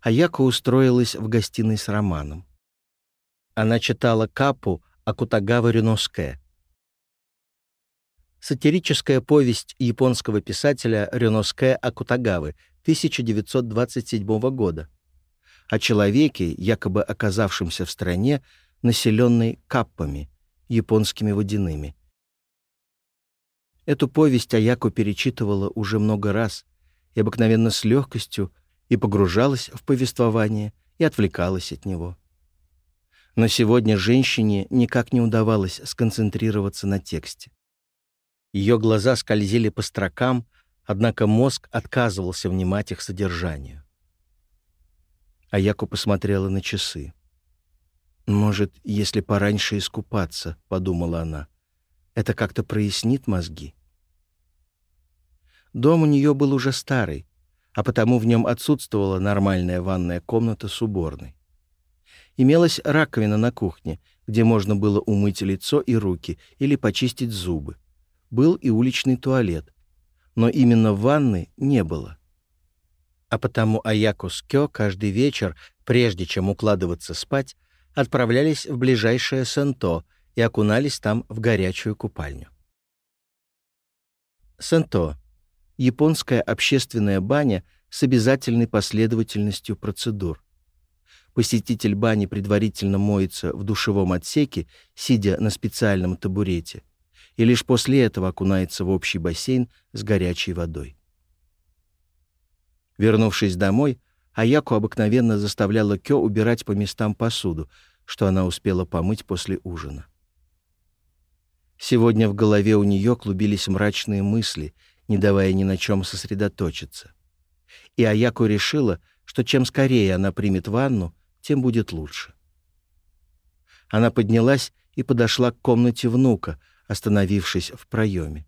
Аяко устроилась в гостиной с Романом. Она читала капу Акутагава Рюноске. Сатирическая повесть японского писателя Рюноске Акутагавы 1927 года — о человеке, якобы оказавшемся в стране, населенной каппами, японскими водяными. Эту повесть Аяко перечитывала уже много раз и обыкновенно с легкостью и погружалась в повествование и отвлекалась от него. Но сегодня женщине никак не удавалось сконцентрироваться на тексте. Ее глаза скользили по строкам, однако мозг отказывался внимать их содержанию а Яко посмотрела на часы. «Может, если пораньше искупаться», — подумала она, — «это как-то прояснит мозги». Дом у нее был уже старый, а потому в нем отсутствовала нормальная ванная комната с уборной. Имелась раковина на кухне, где можно было умыть лицо и руки или почистить зубы. Был и уличный туалет, но именно ванны не было а потому Аякус Кё каждый вечер, прежде чем укладываться спать, отправлялись в ближайшее Сенто и окунались там в горячую купальню. Сенто — японская общественная баня с обязательной последовательностью процедур. Посетитель бани предварительно моется в душевом отсеке, сидя на специальном табурете, и лишь после этого окунается в общий бассейн с горячей водой. Вернувшись домой, Аяку обыкновенно заставляла Кё убирать по местам посуду, что она успела помыть после ужина. Сегодня в голове у нее клубились мрачные мысли, не давая ни на чем сосредоточиться. И Аяку решила, что чем скорее она примет ванну, тем будет лучше. Она поднялась и подошла к комнате внука, остановившись в проеме.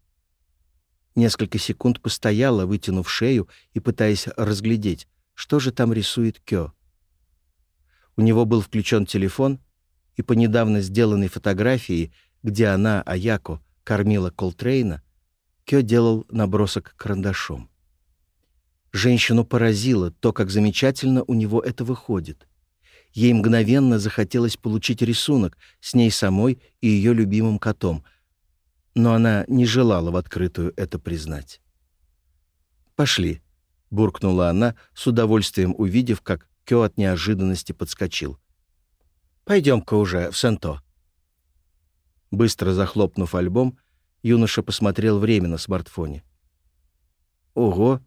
Несколько секунд постояла, вытянув шею и пытаясь разглядеть, что же там рисует Кё. У него был включен телефон, и по недавно сделанной фотографии, где она, Аяко, кормила Колтрейна, Кё делал набросок карандашом. Женщину поразило то, как замечательно у него это выходит. Ей мгновенно захотелось получить рисунок с ней самой и ее любимым котом — но она не желала в открытую это признать. «Пошли», — буркнула она, с удовольствием увидев, как Кё от неожиданности подскочил. «Пойдем-ка уже в Сенто». Быстро захлопнув альбом, юноша посмотрел время на смартфоне. «Ого!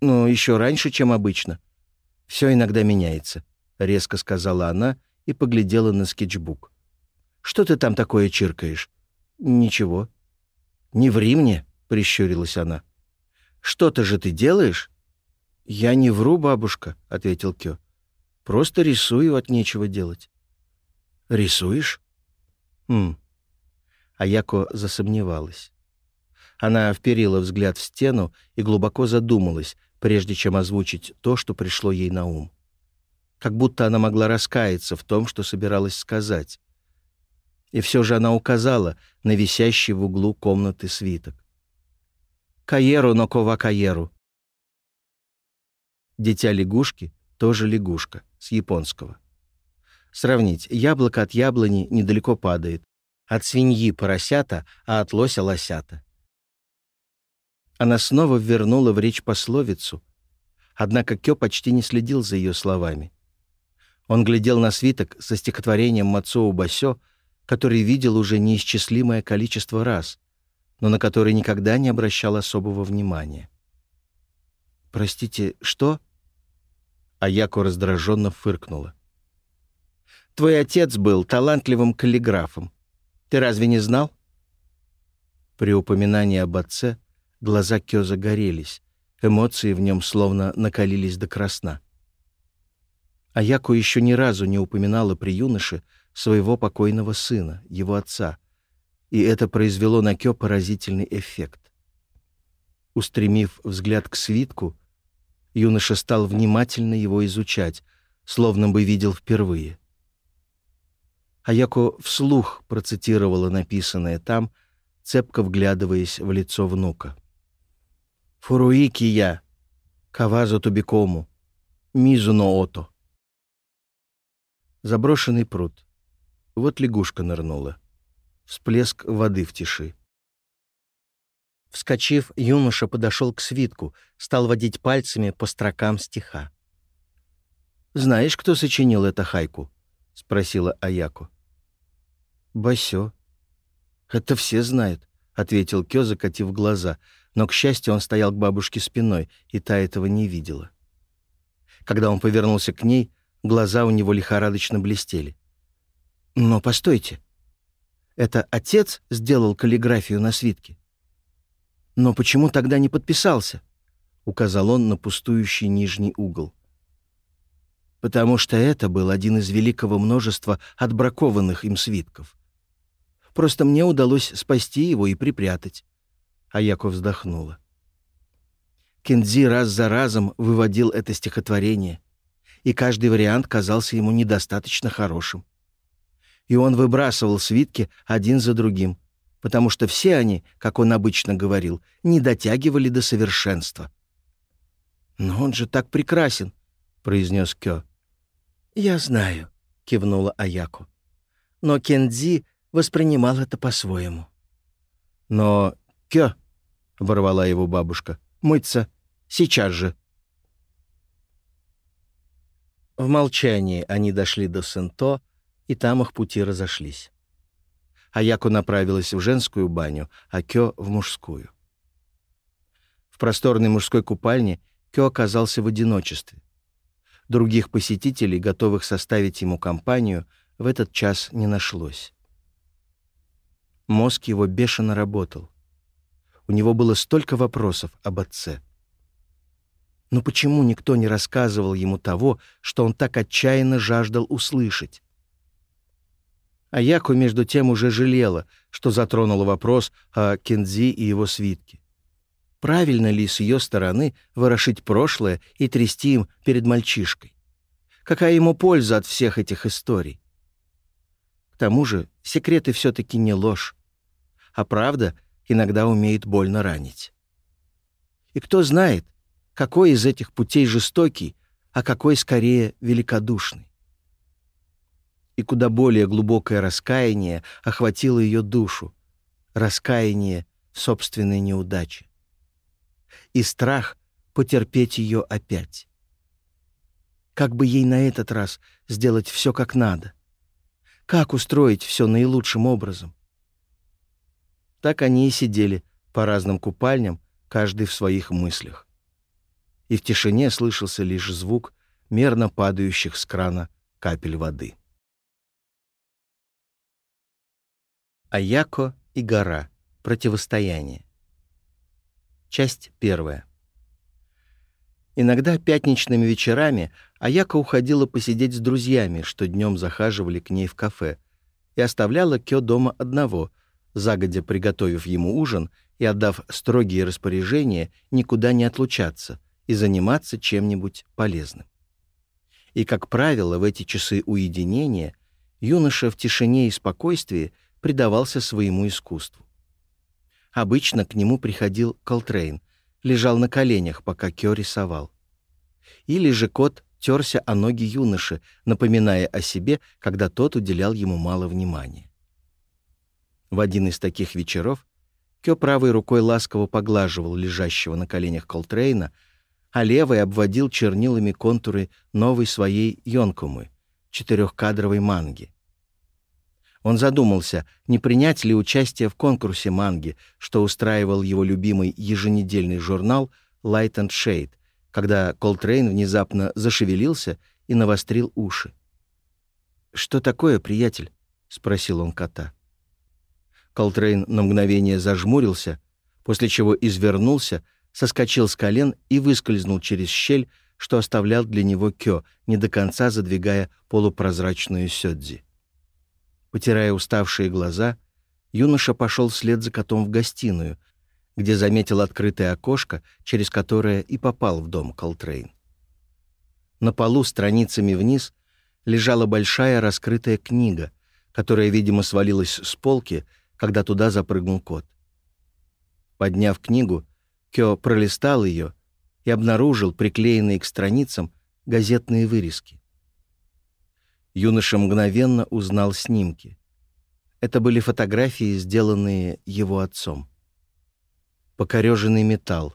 Ну, еще раньше, чем обычно. Все иногда меняется», — резко сказала она и поглядела на скетчбук. «Что ты там такое чиркаешь?» «Ничего», «Не ври мне», — прищурилась она. «Что-то же ты делаешь?» «Я не вру, бабушка», — ответил Кё. «Просто рисую от нечего делать». «Рисуешь?» «Хм». Аяко засомневалась. Она вперила взгляд в стену и глубоко задумалась, прежде чем озвучить то, что пришло ей на ум. Как будто она могла раскаяться в том, что собиралась сказать и все же она указала на висящий в углу комнаты свиток. «Каеру, но кова каеру». Дитя лягушки тоже лягушка, с японского. Сравнить. Яблоко от яблони недалеко падает. От свиньи поросята, а от лося лосята. Она снова вернула в речь пословицу. Однако Кё почти не следил за ее словами. Он глядел на свиток со стихотворением Мацоу Басё — который видел уже неисчислимое количество раз, но на который никогда не обращал особого внимания. «Простите, что?» Аяко раздраженно фыркнула. «Твой отец был талантливым каллиграфом. Ты разве не знал?» При упоминании об отце глаза Кё загорелись, эмоции в нем словно накалились до красна. Аяко еще ни разу не упоминала при юноше, своего покойного сына, его отца, и это произвело на Кё поразительный эффект. Устремив взгляд к свитку, юноша стал внимательно его изучать, словно бы видел впервые. Аяко вслух процитировала написанное там, цепко вглядываясь в лицо внука. «Фуруики я, Кавазо Тубикому, Мизуно Ото». Заброшенный пруд. Вот лягушка нырнула. Всплеск воды в тиши. Вскочив, юноша подошел к свитку, стал водить пальцами по строкам стиха. «Знаешь, кто сочинил это хайку?» — спросила Аяку. «Басё». «Это все знают», — ответил Кё, закатив глаза, но, к счастью, он стоял к бабушке спиной, и та этого не видела. Когда он повернулся к ней, глаза у него лихорадочно блестели. Но постойте. Это отец сделал каллиграфию на свитке? Но почему тогда не подписался? Указал он на пустующий нижний угол. Потому что это был один из великого множества отбракованных им свитков. Просто мне удалось спасти его и припрятать. Аяко вздохнула. Кензи раз за разом выводил это стихотворение, и каждый вариант казался ему недостаточно хорошим и он выбрасывал свитки один за другим, потому что все они, как он обычно говорил, не дотягивали до совершенства. «Но он же так прекрасен», — произнес Кё. «Я знаю», — кивнула Аяку. Но Кензи воспринимал это по-своему. «Но Кё», — оборвала его бабушка, — «мыться сейчас же». В молчании они дошли до Сенто, — и там их пути разошлись. Аяко направилась в женскую баню, а Кё — в мужскую. В просторной мужской купальне Кё оказался в одиночестве. Других посетителей, готовых составить ему компанию, в этот час не нашлось. Мозг его бешено работал. У него было столько вопросов об отце. Но почему никто не рассказывал ему того, что он так отчаянно жаждал услышать? а Яку между тем уже жалела, что затронула вопрос о Кензи и его свитке. Правильно ли с ее стороны ворошить прошлое и трясти им перед мальчишкой? Какая ему польза от всех этих историй? К тому же секреты все-таки не ложь, а правда иногда умеет больно ранить. И кто знает, какой из этих путей жестокий, а какой скорее великодушный и куда более глубокое раскаяние охватило ее душу, раскаяние в собственной неудаче. И страх потерпеть ее опять. Как бы ей на этот раз сделать все как надо? Как устроить все наилучшим образом? Так они и сидели по разным купальням, каждый в своих мыслях. И в тишине слышался лишь звук мерно падающих с крана капель воды. Аяко и гора. Противостояние. Часть первая. Иногда пятничными вечерами Аяко уходила посидеть с друзьями, что днем захаживали к ней в кафе, и оставляла Кё дома одного, загодя приготовив ему ужин и отдав строгие распоряжения никуда не отлучаться и заниматься чем-нибудь полезным. И, как правило, в эти часы уединения юноша в тишине и спокойствии – предавался своему искусству. Обычно к нему приходил Колтрейн, лежал на коленях, пока Кё рисовал. Или же кот терся о ноги юноши, напоминая о себе, когда тот уделял ему мало внимания. В один из таких вечеров Кё правой рукой ласково поглаживал лежащего на коленях Колтрейна, а левой обводил чернилами контуры новой своей Йонкумы, четырехкадровой манги. Он задумался, не принять ли участие в конкурсе манги, что устраивал его любимый еженедельный журнал «Light and Shade», когда Колтрейн внезапно зашевелился и навострил уши. «Что такое, приятель?» — спросил он кота. Колтрейн на мгновение зажмурился, после чего извернулся, соскочил с колен и выскользнул через щель, что оставлял для него Кё, не до конца задвигая полупрозрачную сёдзи. Потирая уставшие глаза, юноша пошел вслед за котом в гостиную, где заметил открытое окошко, через которое и попал в дом Колтрейн. На полу страницами вниз лежала большая раскрытая книга, которая, видимо, свалилась с полки, когда туда запрыгнул кот. Подняв книгу, Кё пролистал ее и обнаружил приклеенные к страницам газетные вырезки. Юноша мгновенно узнал снимки. Это были фотографии, сделанные его отцом. Покореженный металл,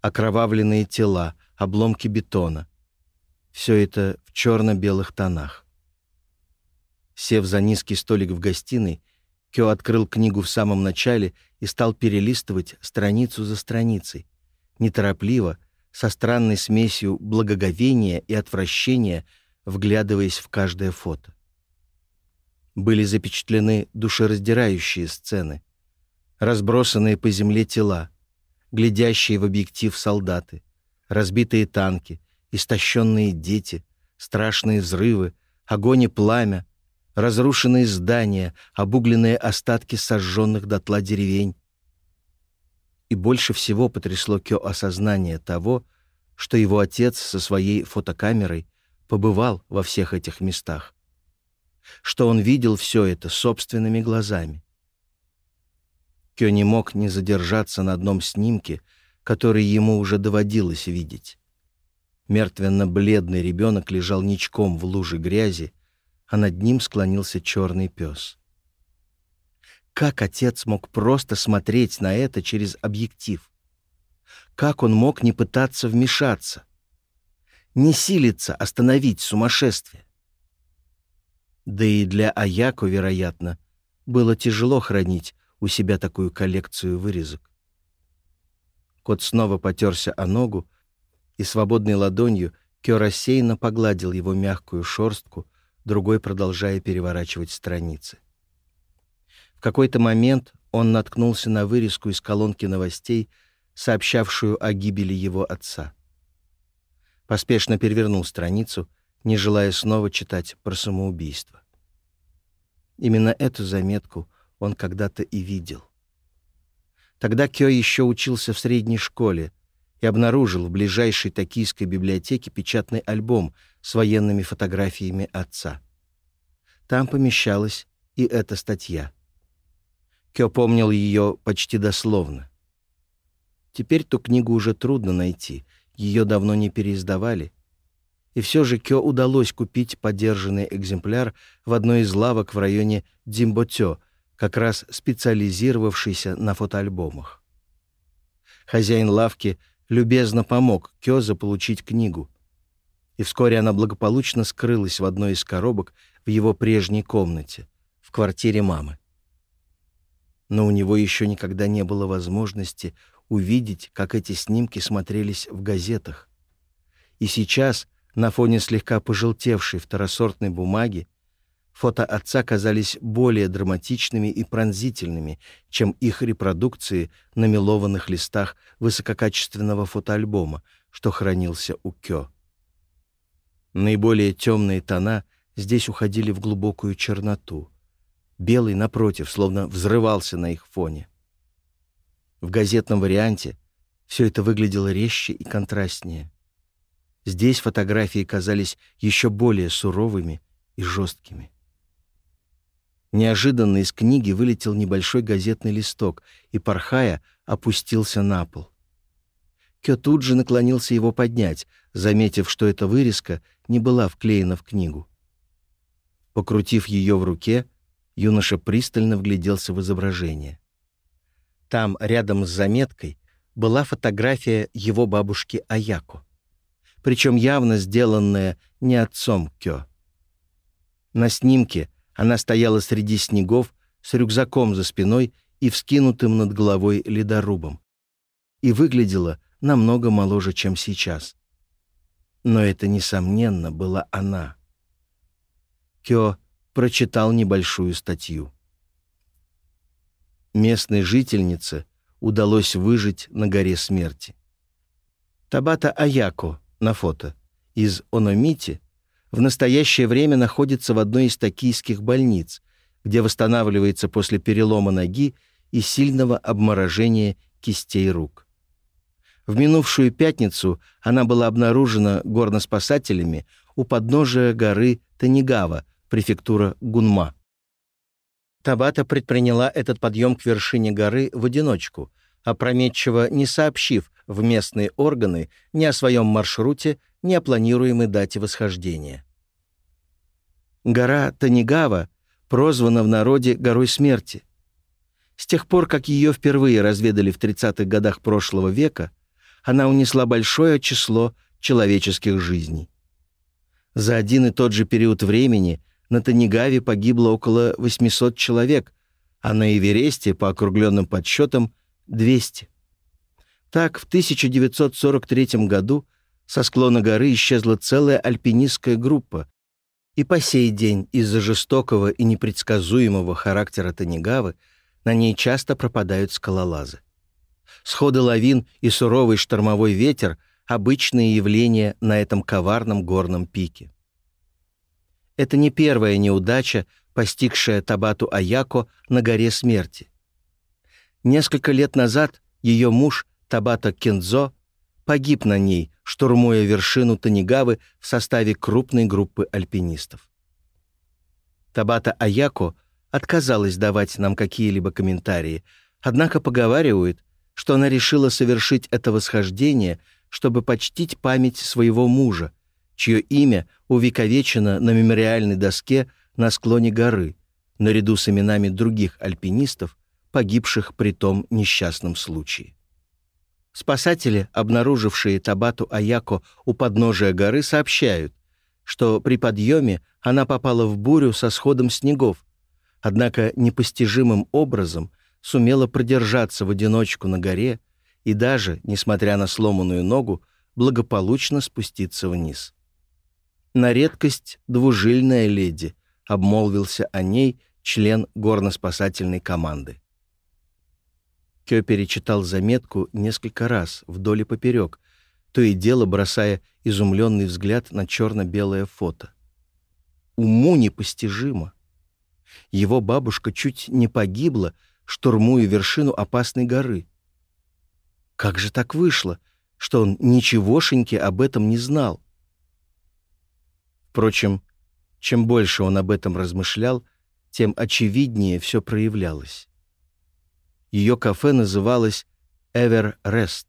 окровавленные тела, обломки бетона. Все это в черно-белых тонах. Сев за низкий столик в гостиной, Кё открыл книгу в самом начале и стал перелистывать страницу за страницей, неторопливо, со странной смесью благоговения и отвращения — вглядываясь в каждое фото. Были запечатлены душераздирающие сцены, разбросанные по земле тела, глядящие в объектив солдаты, разбитые танки, истощенные дети, страшные взрывы, огонь и пламя, разрушенные здания, обугленные остатки сожженных дотла деревень. И больше всего потрясло Кё осознание того, что его отец со своей фотокамерой побывал во всех этих местах, что он видел все это собственными глазами. Кё не мог не задержаться на одном снимке, который ему уже доводилось видеть. Мертвенно-бледный ребенок лежал ничком в луже грязи, а над ним склонился черный пес. Как отец мог просто смотреть на это через объектив? Как он мог не пытаться вмешаться? не силится остановить сумасшествие. Да и для Аяко, вероятно, было тяжело хранить у себя такую коллекцию вырезок. Кот снова потерся о ногу, и свободной ладонью Кё рассеянно погладил его мягкую шорстку, другой продолжая переворачивать страницы. В какой-то момент он наткнулся на вырезку из колонки новостей, сообщавшую о гибели его отца — поспешно перевернул страницу, не желая снова читать про самоубийство. Именно эту заметку он когда-то и видел. Тогда Кё еще учился в средней школе и обнаружил в ближайшей токийской библиотеке печатный альбом с военными фотографиями отца. Там помещалась и эта статья. Кё помнил ее почти дословно. Теперь ту книгу уже трудно найти — ее давно не переиздавали. И все же Кё удалось купить подержанный экземпляр в одной из лавок в районе Димботё, как раз специализировавшийся на фотоальбомах. Хозяин лавки любезно помог Кё заполучить книгу. И вскоре она благополучно скрылась в одной из коробок в его прежней комнате, в квартире мамы. Но у него еще никогда не было возможности увидеть, как эти снимки смотрелись в газетах. И сейчас, на фоне слегка пожелтевшей второсортной бумаги, фото отца казались более драматичными и пронзительными, чем их репродукции на мелованных листах высококачественного фотоальбома, что хранился у Кё. Наиболее темные тона здесь уходили в глубокую черноту. Белый, напротив, словно взрывался на их фоне. В газетном варианте все это выглядело резче и контрастнее. Здесь фотографии казались еще более суровыми и жесткими. Неожиданно из книги вылетел небольшой газетный листок и, порхая, опустился на пол. Кё тут же наклонился его поднять, заметив, что эта вырезка не была вклеена в книгу. Покрутив ее в руке, юноша пристально вгляделся в изображение. Там, рядом с заметкой, была фотография его бабушки Аяко, причем явно сделанная не отцом Кё. На снимке она стояла среди снегов с рюкзаком за спиной и вскинутым над головой ледорубом и выглядела намного моложе, чем сейчас. Но это, несомненно, была она. Кё прочитал небольшую статью местной жительнице удалось выжить на горе смерти. Табата Аяко на фото из Ономити в настоящее время находится в одной из токийских больниц, где восстанавливается после перелома ноги и сильного обморожения кистей рук. В минувшую пятницу она была обнаружена горноспасателями у подножия горы Танигава, префектура Гунма. Табата предприняла этот подъем к вершине горы в одиночку, опрометчиво не сообщив в местные органы ни о своем маршруте, ни о планируемой дате восхождения. Гора Танигава прозвана в народе «горой смерти». С тех пор, как ее впервые разведали в 30-х годах прошлого века, она унесла большое число человеческих жизней. За один и тот же период времени – на Танигаве погибло около 800 человек, а на Эвересте, по округленным подсчетам, 200. Так, в 1943 году со склона горы исчезла целая альпинистская группа, и по сей день из-за жестокого и непредсказуемого характера Танигавы на ней часто пропадают скалолазы. Сходы лавин и суровый штормовой ветер — обычные явления на этом коварном горном пике. Это не первая неудача, постигшая Табату Аяко на горе смерти. Несколько лет назад ее муж Табата Кензо погиб на ней, штурмуя вершину Танигавы в составе крупной группы альпинистов. Табата Аяко отказалась давать нам какие-либо комментарии, однако поговаривают, что она решила совершить это восхождение, чтобы почтить память своего мужа, чье имя увековечено на мемориальной доске на склоне горы, наряду с именами других альпинистов, погибших при том несчастном случае. Спасатели, обнаружившие Табату Аяко у подножия горы, сообщают, что при подъеме она попала в бурю со сходом снегов, однако непостижимым образом сумела продержаться в одиночку на горе и даже, несмотря на сломанную ногу, благополучно спуститься вниз на редкость двужильная леди», — обмолвился о ней член горноспасательной команды. Кё перечитал заметку несколько раз вдоль и поперек, то и дело бросая изумленный взгляд на черно-белое фото. Уму непостижимо. Его бабушка чуть не погибла, штурмуя вершину опасной горы. Как же так вышло, что он ничегошеньки об этом не знал? Впрочем, чем больше он об этом размышлял, тем очевиднее все проявлялось. Ее кафе называлось «Эверрест»,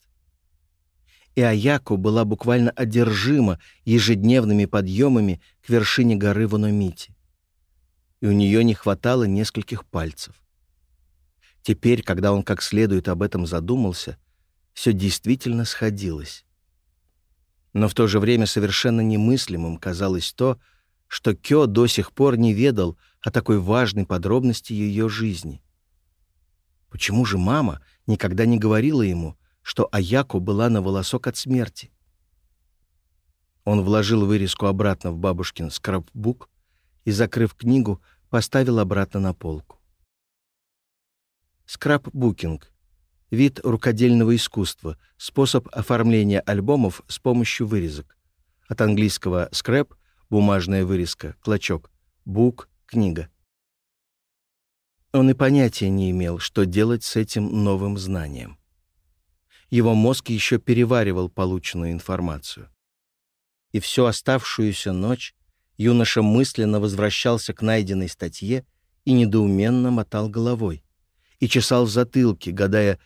и Аяко была буквально одержима ежедневными подъемами к вершине горы Ваномити. И у нее не хватало нескольких пальцев. Теперь, когда он как следует об этом задумался, все действительно сходилось но в то же время совершенно немыслимым казалось то, что Кё до сих пор не ведал о такой важной подробности ее жизни. Почему же мама никогда не говорила ему, что Аяко была на волосок от смерти? Он вложил вырезку обратно в бабушкин скраббук и, закрыв книгу, поставил обратно на полку. Скраббукинг вид рукодельного искусства, способ оформления альбомов с помощью вырезок. От английского «скрэп» — бумажная вырезка, клочок, «бук» — книга. Он и понятия не имел, что делать с этим новым знанием. Его мозг еще переваривал полученную информацию. И всю оставшуюся ночь юноша мысленно возвращался к найденной статье и недоуменно мотал головой и чесал в затылке, гадая,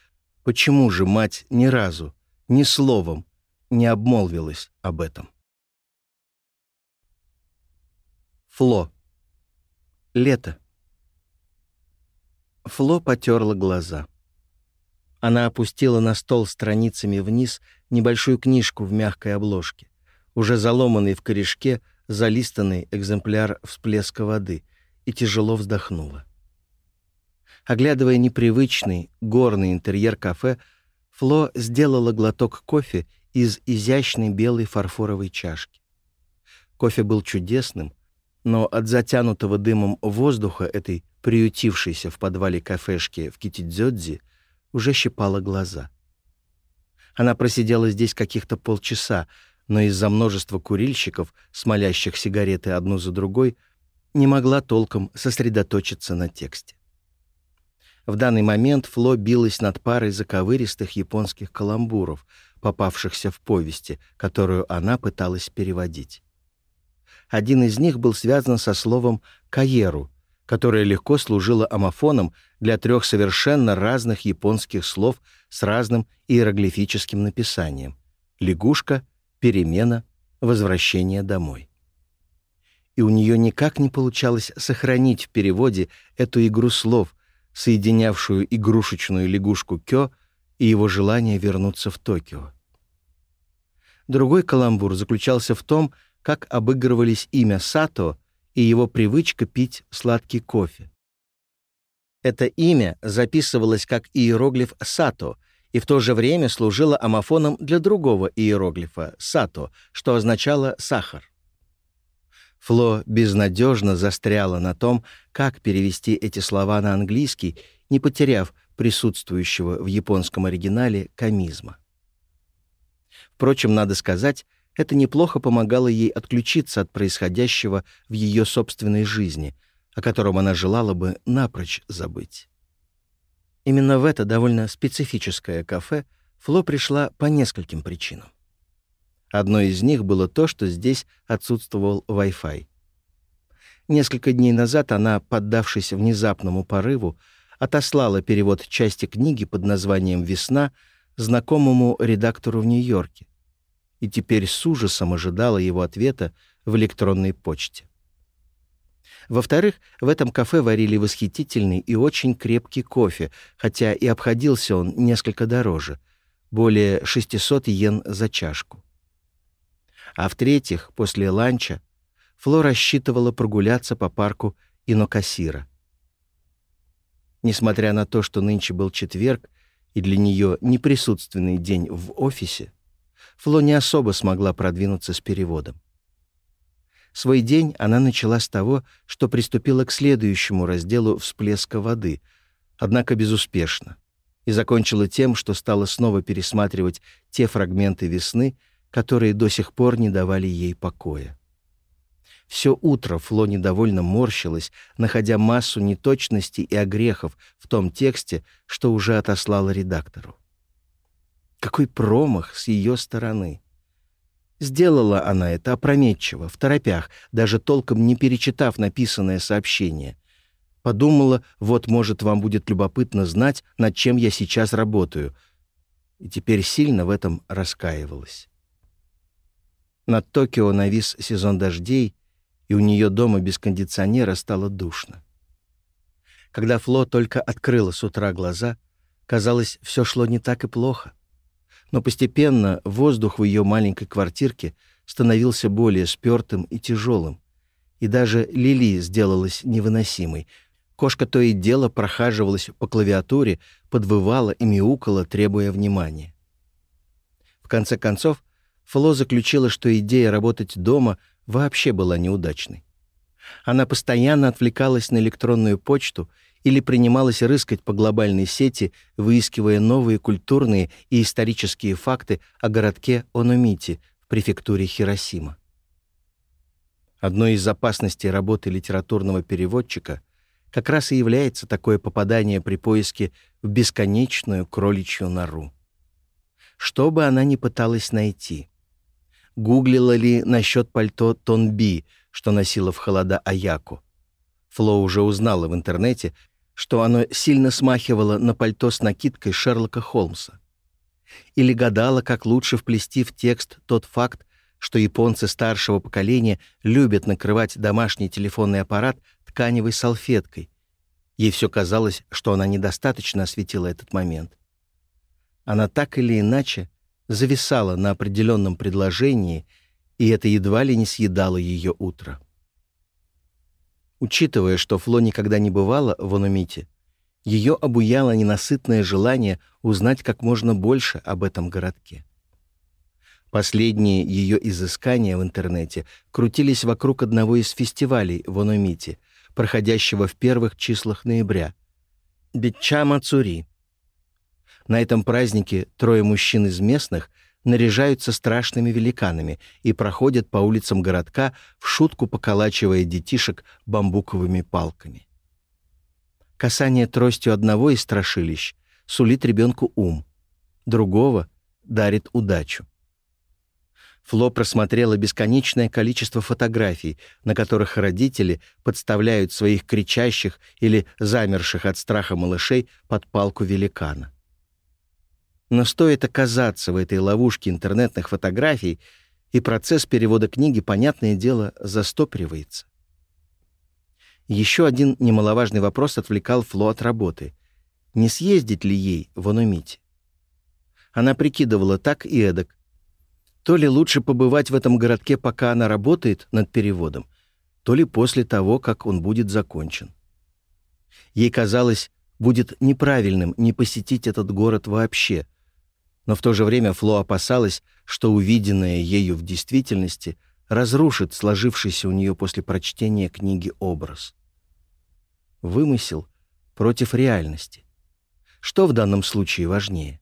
Почему же мать ни разу, ни словом не обмолвилась об этом? Фло. Лето. Фло потерла глаза. Она опустила на стол страницами вниз небольшую книжку в мягкой обложке, уже заломанный в корешке залистанный экземпляр всплеска воды, и тяжело вздохнула. Оглядывая непривычный горный интерьер кафе, Фло сделала глоток кофе из изящной белой фарфоровой чашки. Кофе был чудесным, но от затянутого дымом воздуха этой приютившейся в подвале кафешки в Китидзёдзи уже щипало глаза. Она просидела здесь каких-то полчаса, но из-за множества курильщиков, смолящих сигареты одну за другой, не могла толком сосредоточиться на тексте. В данный момент Фло билась над парой заковыристых японских каламбуров, попавшихся в повести, которую она пыталась переводить. Один из них был связан со словом «каеру», которое легко служило амофоном для трех совершенно разных японских слов с разным иероглифическим написанием — «лягушка», «перемена», «возвращение домой». И у нее никак не получалось сохранить в переводе эту игру слов, соединявшую игрушечную лягушку Кё и его желание вернуться в Токио. Другой каламбур заключался в том, как обыгрывались имя Сато и его привычка пить сладкий кофе. Это имя записывалось как иероглиф «сато», и в то же время служило амофоном для другого иероглифа «сато», что означало «сахар». Фло безнадежно застряла на том, как перевести эти слова на английский, не потеряв присутствующего в японском оригинале комизма. Впрочем, надо сказать, это неплохо помогало ей отключиться от происходящего в ее собственной жизни, о котором она желала бы напрочь забыть. Именно в это довольно специфическое кафе Фло пришла по нескольким причинам. Одно из них было то, что здесь отсутствовал Wi-Fi. Несколько дней назад она, поддавшись внезапному порыву, отослала перевод части книги под названием «Весна» знакомому редактору в Нью-Йорке и теперь с ужасом ожидала его ответа в электронной почте. Во-вторых, в этом кафе варили восхитительный и очень крепкий кофе, хотя и обходился он несколько дороже, более 600 йен за чашку. А в-третьих, после ланча Фло рассчитывала прогуляться по парку Инокасира. Несмотря на то, что нынче был четверг и для нее неприсутственный день в офисе, Фло не особо смогла продвинуться с переводом. Свой день она начала с того, что приступила к следующему разделу всплеска воды, однако безуспешно, и закончила тем, что стала снова пересматривать те фрагменты весны, которые до сих пор не давали ей покоя. Все утро Фло недовольно морщилась, находя массу неточностей и огрехов в том тексте, что уже отослала редактору. Какой промах с ее стороны! Сделала она это опрометчиво, в торопях, даже толком не перечитав написанное сообщение. Подумала, вот, может, вам будет любопытно знать, над чем я сейчас работаю. И теперь сильно в этом раскаивалась. Над Токио навис сезон дождей, и у нее дома без кондиционера стало душно. Когда Фло только открыла с утра глаза, казалось, все шло не так и плохо. Но постепенно воздух в ее маленькой квартирке становился более спертым и тяжелым, и даже Лили сделалась невыносимой. Кошка то и дело прохаживалась по клавиатуре, подвывала и мяукала, требуя внимания. В конце концов, Фло заключила, что идея работать дома вообще была неудачной. Она постоянно отвлекалась на электронную почту или принималась рыскать по глобальной сети, выискивая новые культурные и исторические факты о городке Ономити в префектуре Хиросима. Одной из опасностей работы литературного переводчика как раз и является такое попадание при поиске в бесконечную кроличью нору. Что бы она ни пыталась найти — гуглила ли насчет пальто Тонби, что носила в холода Аяку. Фло уже узнала в интернете, что оно сильно смахивало на пальто с накидкой Шерлока Холмса. Или гадала, как лучше вплести в текст тот факт, что японцы старшего поколения любят накрывать домашний телефонный аппарат тканевой салфеткой. Ей все казалось, что она недостаточно осветила этот момент. Она так или иначе зависала на определенном предложении, и это едва ли не съедало ее утро. Учитывая, что Фло никогда не бывала в Анумите, ее обуяло ненасытное желание узнать как можно больше об этом городке. Последние ее изыскания в интернете крутились вокруг одного из фестивалей в Анумите, проходящего в первых числах ноября — Бичама Цури — на этом празднике трое мужчин из местных наряжаются страшными великанами и проходят по улицам городка, в шутку поколачивая детишек бамбуковыми палками. Касание тростью одного из страшилищ сулит ребенку ум, другого дарит удачу. Фло просмотрела бесконечное количество фотографий, на которых родители подставляют своих кричащих или замерших от страха малышей под палку великана. Но стоит оказаться в этой ловушке интернетных фотографий, и процесс перевода книги, понятное дело, застопоривается. Еще один немаловажный вопрос отвлекал Фло от работы. Не съездит ли ей в Анумите? Она прикидывала так и эдак. То ли лучше побывать в этом городке, пока она работает над переводом, то ли после того, как он будет закончен. Ей казалось, будет неправильным не посетить этот город вообще — но в то же время Фло опасалась, что увиденное ею в действительности разрушит сложившийся у нее после прочтения книги образ. Вымысел против реальности. Что в данном случае важнее?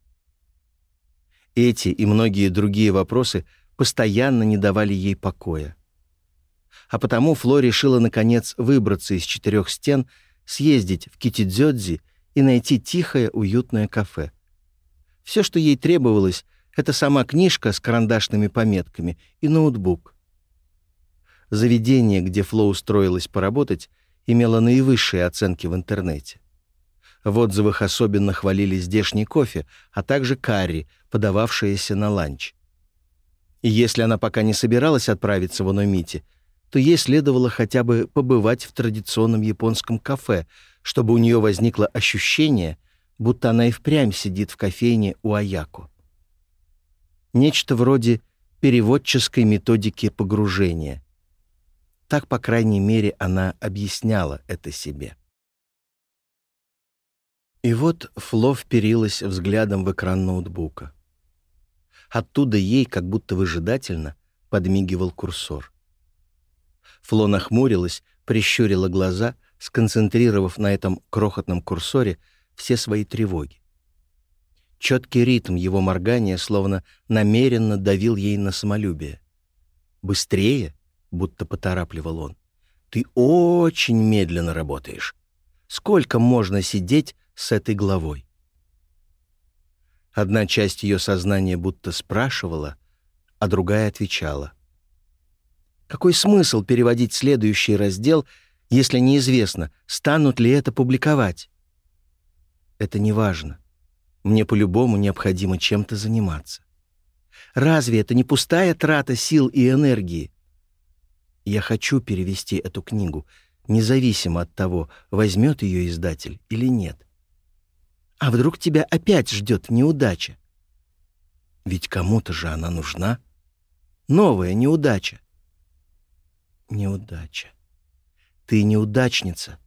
Эти и многие другие вопросы постоянно не давали ей покоя. А потому Фло решила, наконец, выбраться из четырех стен, съездить в Китидзёдзи и найти тихое, уютное кафе. Все, что ей требовалось, это сама книжка с карандашными пометками и ноутбук. Заведение, где Фло устроилась поработать, имело наивысшие оценки в интернете. В отзывах особенно хвалили здешний кофе, а также карри, подававшееся на ланч. И если она пока не собиралась отправиться в Ономите, то ей следовало хотя бы побывать в традиционном японском кафе, чтобы у нее возникло ощущение, будто она и впрямь сидит в кофейне у Аяку. Нечто вроде переводческой методики погружения. Так, по крайней мере, она объясняла это себе. И вот Фло вперилась взглядом в экран ноутбука. Оттуда ей, как будто выжидательно, подмигивал курсор. Фло нахмурилась, прищурила глаза, сконцентрировав на этом крохотном курсоре — все свои тревоги. Четкий ритм его моргания словно намеренно давил ей на самолюбие. «Быстрее!» — будто поторапливал он. «Ты очень медленно работаешь. Сколько можно сидеть с этой головой?» Одна часть ее сознания будто спрашивала, а другая отвечала. Какой смысл переводить следующий раздел, если неизвестно, станут ли это публиковать? это не важно. Мне по-любому необходимо чем-то заниматься. Разве это не пустая трата сил и энергии? Я хочу перевести эту книгу, независимо от того, возьмет ее издатель или нет. А вдруг тебя опять ждет неудача? Ведь кому-то же она нужна. Новая неудача. Неудача. Ты неудачница.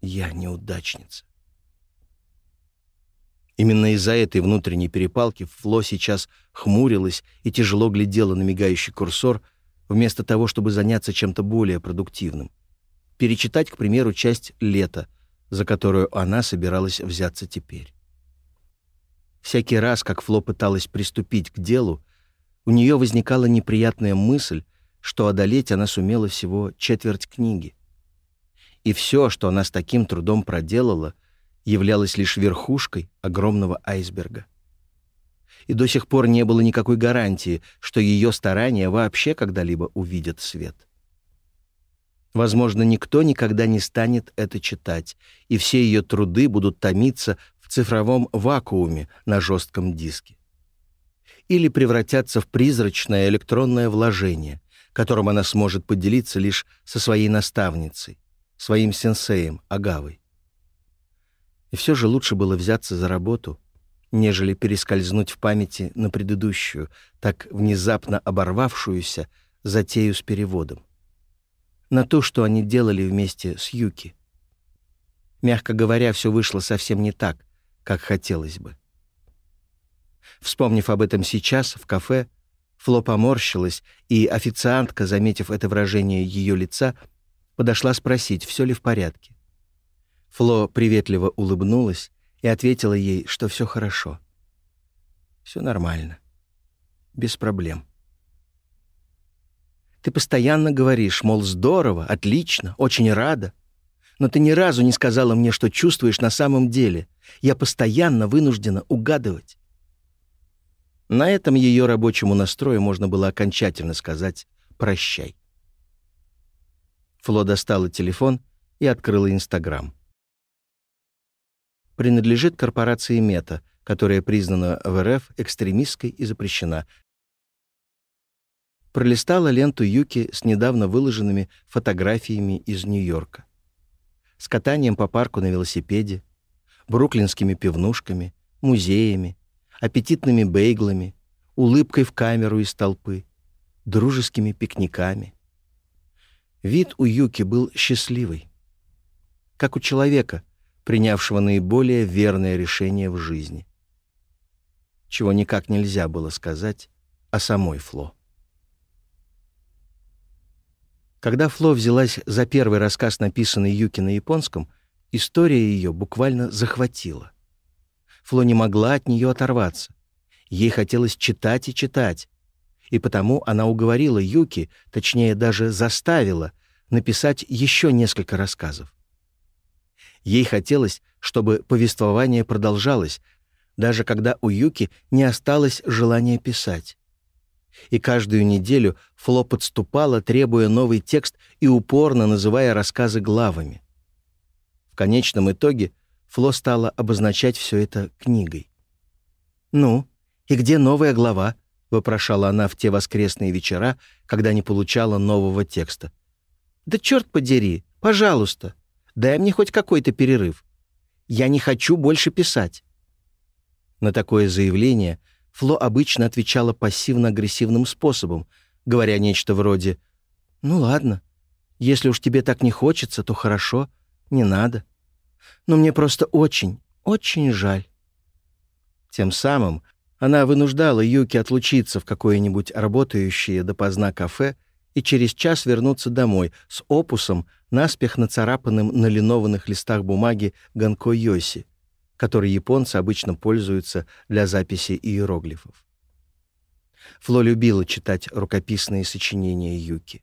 Я неудачница. Именно из-за этой внутренней перепалки Фло сейчас хмурилась и тяжело глядела на мигающий курсор, вместо того, чтобы заняться чем-то более продуктивным. Перечитать, к примеру, часть «Лето», за которую она собиралась взяться теперь. Всякий раз, как Фло пыталась приступить к делу, у нее возникала неприятная мысль, что одолеть она сумела всего четверть книги. И все, что она с таким трудом проделала — являлась лишь верхушкой огромного айсберга. И до сих пор не было никакой гарантии, что ее старания вообще когда-либо увидят свет. Возможно, никто никогда не станет это читать, и все ее труды будут томиться в цифровом вакууме на жестком диске. Или превратятся в призрачное электронное вложение, которым она сможет поделиться лишь со своей наставницей, своим сенсеем Агавой и все же лучше было взяться за работу, нежели перескользнуть в памяти на предыдущую, так внезапно оборвавшуюся, затею с переводом. На то, что они делали вместе с Юки. Мягко говоря, все вышло совсем не так, как хотелось бы. Вспомнив об этом сейчас, в кафе, Фло поморщилась, и официантка, заметив это выражение ее лица, подошла спросить, все ли в порядке. Фло приветливо улыбнулась и ответила ей, что все хорошо. Все нормально. Без проблем. Ты постоянно говоришь, мол, здорово, отлично, очень рада. Но ты ни разу не сказала мне, что чувствуешь на самом деле. Я постоянно вынуждена угадывать. На этом ее рабочему настрою можно было окончательно сказать «прощай». Фло достала телефон и открыла Инстаграм принадлежит корпорации МЕТА, которая признана в РФ экстремистской и запрещена. Пролистала ленту Юки с недавно выложенными фотографиями из Нью-Йорка. С катанием по парку на велосипеде, бруклинскими пивнушками, музеями, аппетитными бейглами, улыбкой в камеру из толпы, дружескими пикниками. Вид у Юки был счастливый. Как у человека — принявшего наиболее верное решение в жизни. Чего никак нельзя было сказать о самой Фло. Когда Фло взялась за первый рассказ, написанный Юки на японском, история ее буквально захватила. Фло не могла от нее оторваться. Ей хотелось читать и читать. И потому она уговорила Юки, точнее даже заставила, написать еще несколько рассказов. Ей хотелось, чтобы повествование продолжалось, даже когда у Юки не осталось желания писать. И каждую неделю Фло подступала, требуя новый текст и упорно называя рассказы главами. В конечном итоге Фло стала обозначать все это книгой. «Ну, и где новая глава?» — вопрошала она в те воскресные вечера, когда не получала нового текста. «Да черт подери! Пожалуйста!» Дай мне хоть какой-то перерыв. Я не хочу больше писать». На такое заявление Фло обычно отвечала пассивно-агрессивным способом, говоря нечто вроде «Ну ладно, если уж тебе так не хочется, то хорошо, не надо. Но мне просто очень, очень жаль». Тем самым она вынуждала Юки отлучиться в какое-нибудь работающее допоздна кафе — и через час вернуться домой с опусом, наспех нацарапанным на линованных листах бумаги Ганко-Йоси, который японцы обычно пользуются для записи иероглифов. Фло любила читать рукописные сочинения Юки.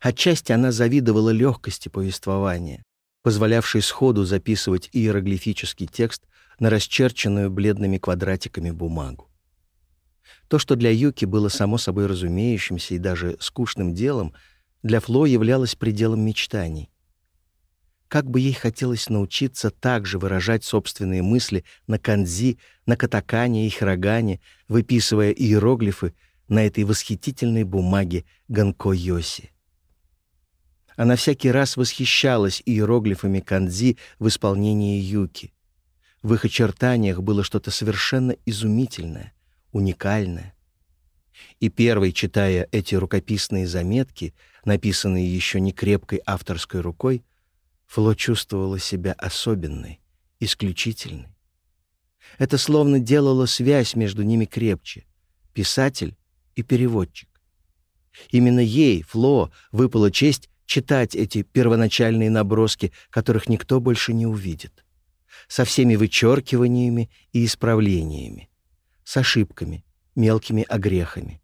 Отчасти она завидовала легкости повествования, позволявшей сходу записывать иероглифический текст на расчерченную бледными квадратиками бумагу. То, что для Юки было само собой разумеющимся и даже скучным делом, для Фло являлось пределом мечтаний. Как бы ей хотелось научиться также выражать собственные мысли на канзи, на катакане и хирогане, выписывая иероглифы на этой восхитительной бумаге ганко-йоси. Она всякий раз восхищалась иероглифами канзи в исполнении Юки. В их очертаниях было что-то совершенно изумительное, уникальное. И первый, читая эти рукописные заметки, написанные еще не крепкой авторской рукой, Фло чувствовала себя особенной, исключительной. Это словно делало связь между ними крепче — писатель и переводчик. Именно ей, Фло, выпала честь читать эти первоначальные наброски, которых никто больше не увидит, со всеми вычеркиваниями и исправлениями, с ошибками, мелкими огрехами.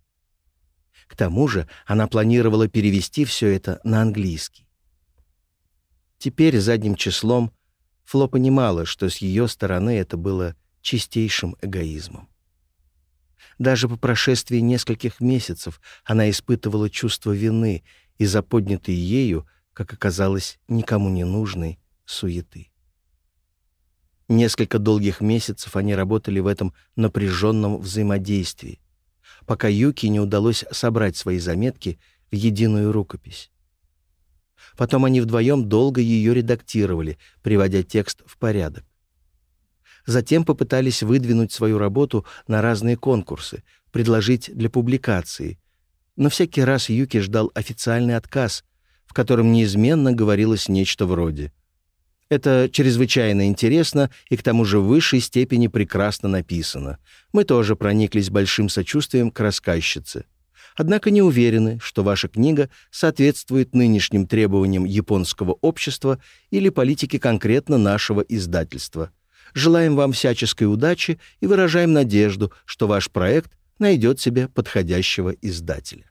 К тому же она планировала перевести все это на английский. Теперь задним числом Фло понимала, что с ее стороны это было чистейшим эгоизмом. Даже по прошествии нескольких месяцев она испытывала чувство вины из-за поднятой ею, как оказалось, никому не нужной суеты. Несколько долгих месяцев они работали в этом напряженном взаимодействии, пока Юки не удалось собрать свои заметки в единую рукопись. Потом они вдвоем долго ее редактировали, приводя текст в порядок. Затем попытались выдвинуть свою работу на разные конкурсы, предложить для публикации. Но всякий раз Юки ждал официальный отказ, в котором неизменно говорилось нечто вроде — это чрезвычайно интересно и к тому же в высшей степени прекрасно написано. Мы тоже прониклись большим сочувствием к рассказчице. Однако не уверены, что ваша книга соответствует нынешним требованиям японского общества или политике конкретно нашего издательства. Желаем вам всяческой удачи и выражаем надежду, что ваш проект найдет себе подходящего издателя.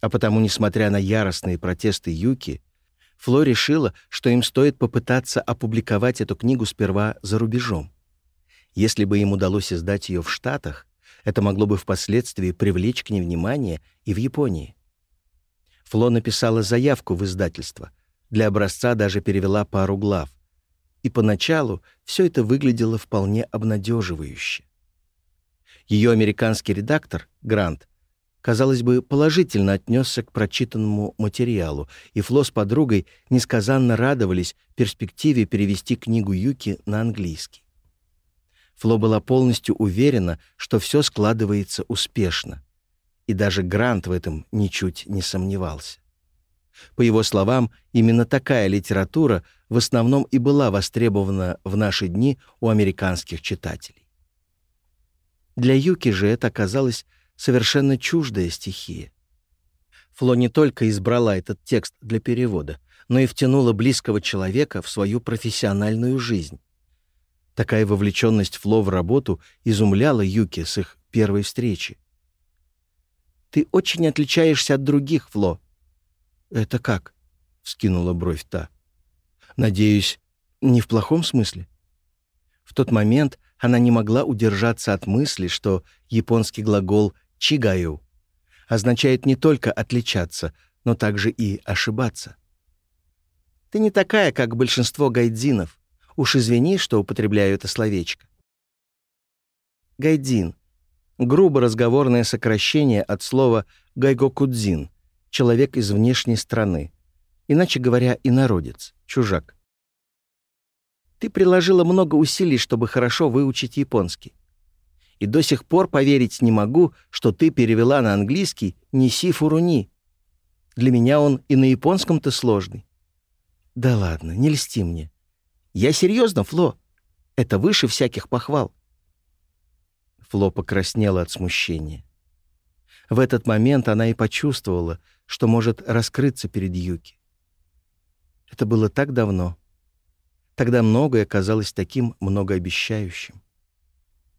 А потому, несмотря на яростные протесты Юки, Фло решила, что им стоит попытаться опубликовать эту книгу сперва за рубежом. Если бы им удалось издать ее в Штатах, это могло бы впоследствии привлечь к ней внимание и в Японии. Фло написала заявку в издательство, для образца даже перевела пару глав. И поначалу все это выглядело вполне обнадеживающе. Ее американский редактор, Грант, казалось бы, положительно отнесся к прочитанному материалу, и Фло с подругой несказанно радовались перспективе перевести книгу Юки на английский. Фло была полностью уверена, что все складывается успешно, и даже Грант в этом ничуть не сомневался. По его словам, именно такая литература в основном и была востребована в наши дни у американских читателей. Для Юки же это оказалось совершенно чуждая стихия. Фло не только избрала этот текст для перевода, но и втянула близкого человека в свою профессиональную жизнь. Такая вовлеченность Фло в работу изумляла Юки с их первой встречи. «Ты очень отличаешься от других, Фло». «Это как?» — вскинула бровь та. «Надеюсь, не в плохом смысле?» В тот момент она не могла удержаться от мысли, что японский глагол чигаю, означает не только отличаться, но также и ошибаться. Ты не такая, как большинство гайдзинов. Уж извини, что употребляю это словечко. Гайдзин — грубо разговорное сокращение от слова «гайгокудзин» — человек из внешней страны, иначе говоря, инородец, чужак. Ты приложила много усилий, чтобы хорошо выучить японский и до сих пор поверить не могу, что ты перевела на английский «неси фуруни». Для меня он и на японском-то сложный». «Да ладно, не льсти мне. Я серьезно, Фло. Это выше всяких похвал». Фло покраснела от смущения. В этот момент она и почувствовала, что может раскрыться перед Юки. Это было так давно. Тогда многое казалось таким многообещающим.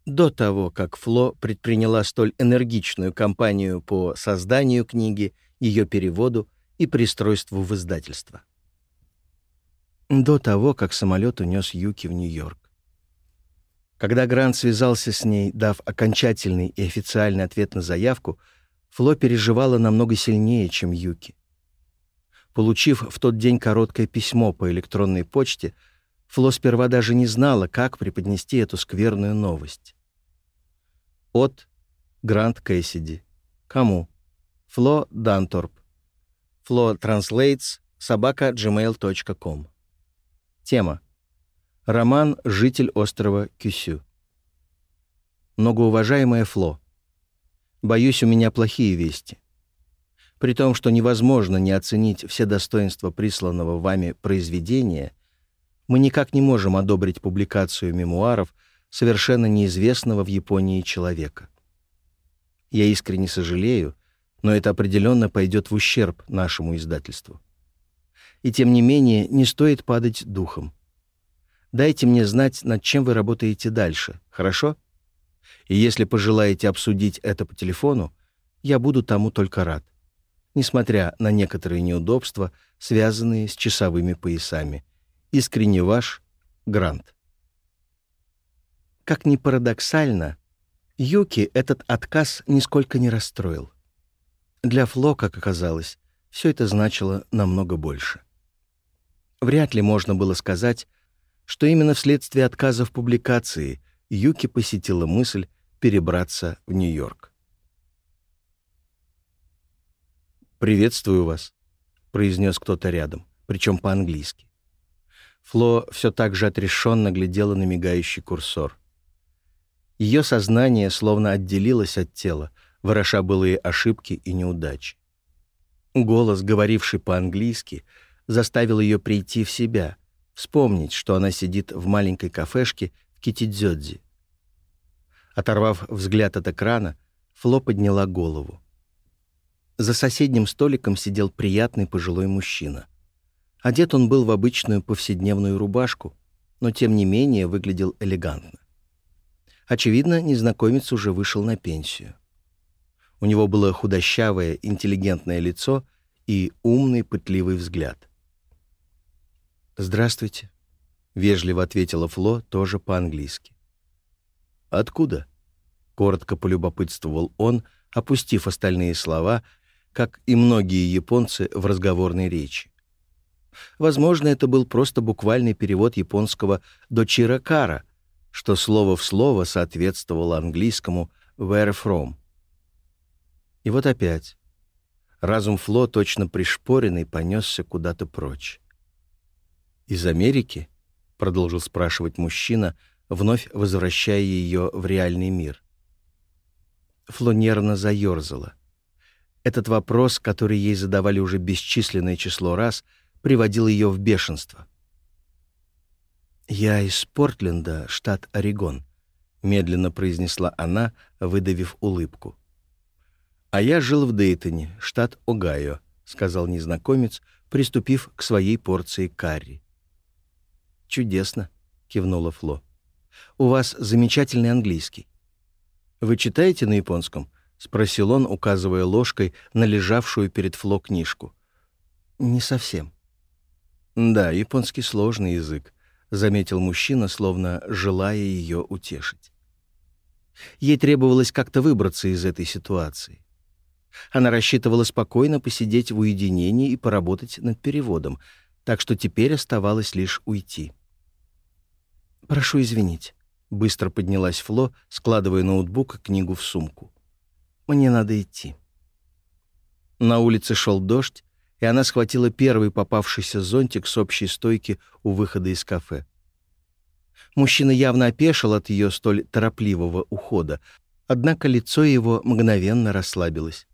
До того, как Фло предприняла столь энергичную кампанию по созданию книги, ее переводу и пристройству в издательство. До того, как самолет унес Юки в Нью-Йорк. Когда Грант связался с ней, дав окончательный и официальный ответ на заявку, Фло переживала намного сильнее, чем Юки. Получив в тот день короткое письмо по электронной почте, Фло сперва даже не знала, как преподнести эту скверную новость. От Грант Кэссиди. Кому? Фло Данторп. Фло Translates собака gmail.com. Тема. Роман «Житель острова Кюсю». Многоуважаемая Фло, боюсь, у меня плохие вести. При том, что невозможно не оценить все достоинства присланного вами произведения — мы никак не можем одобрить публикацию мемуаров совершенно неизвестного в Японии человека. Я искренне сожалею, но это определенно пойдет в ущерб нашему издательству. И тем не менее, не стоит падать духом. Дайте мне знать, над чем вы работаете дальше, хорошо? И если пожелаете обсудить это по телефону, я буду тому только рад, несмотря на некоторые неудобства, связанные с часовыми поясами — Искренне ваш Грант. Как ни парадоксально, Юки этот отказ нисколько не расстроил. Для Фло, как оказалось, все это значило намного больше. Вряд ли можно было сказать, что именно вследствие отказа в публикации Юки посетила мысль перебраться в Нью-Йорк. «Приветствую вас», — произнес кто-то рядом, причем по-английски. Фло все так же отрешенно глядела на мигающий курсор. Ее сознание словно отделилось от тела, вороша былые ошибки и неудачи. Голос, говоривший по-английски, заставил ее прийти в себя, вспомнить, что она сидит в маленькой кафешке в Китидзёдзи. Оторвав взгляд от экрана, Фло подняла голову. За соседним столиком сидел приятный пожилой мужчина. Одет он был в обычную повседневную рубашку, но тем не менее выглядел элегантно. Очевидно, незнакомец уже вышел на пенсию. У него было худощавое, интеллигентное лицо и умный, пытливый взгляд. «Здравствуйте», — вежливо ответила Фло, тоже по-английски. «Откуда?» — коротко полюбопытствовал он, опустив остальные слова, как и многие японцы в разговорной речи. Возможно, это был просто буквальный перевод японского «дочиракара», что слово в слово соответствовало английскому «where from». И вот опять. Разум Фло, точно пришпоренный, понесся куда-то прочь. «Из Америки?» — продолжил спрашивать мужчина, вновь возвращая ее в реальный мир. Фло нервно заерзала. Этот вопрос, который ей задавали уже бесчисленное число раз — приводил ее в бешенство. «Я из Портленда, штат Орегон», — медленно произнесла она, выдавив улыбку. «А я жил в Дейтоне, штат Огайо», — сказал незнакомец, приступив к своей порции карри. «Чудесно», — кивнула Фло. «У вас замечательный английский». «Вы читаете на японском?» — спросил он, указывая ложкой на лежавшую перед Фло книжку. «Не совсем». Да, японский сложный язык, заметил мужчина, словно желая ее утешить. Ей требовалось как-то выбраться из этой ситуации. Она рассчитывала спокойно посидеть в уединении и поработать над переводом, так что теперь оставалось лишь уйти. «Прошу извинить», — быстро поднялась Фло, складывая ноутбук и книгу в сумку. «Мне надо идти». На улице шел дождь, и она схватила первый попавшийся зонтик с общей стойки у выхода из кафе. Мужчина явно опешил от ее столь торопливого ухода, однако лицо его мгновенно расслабилось.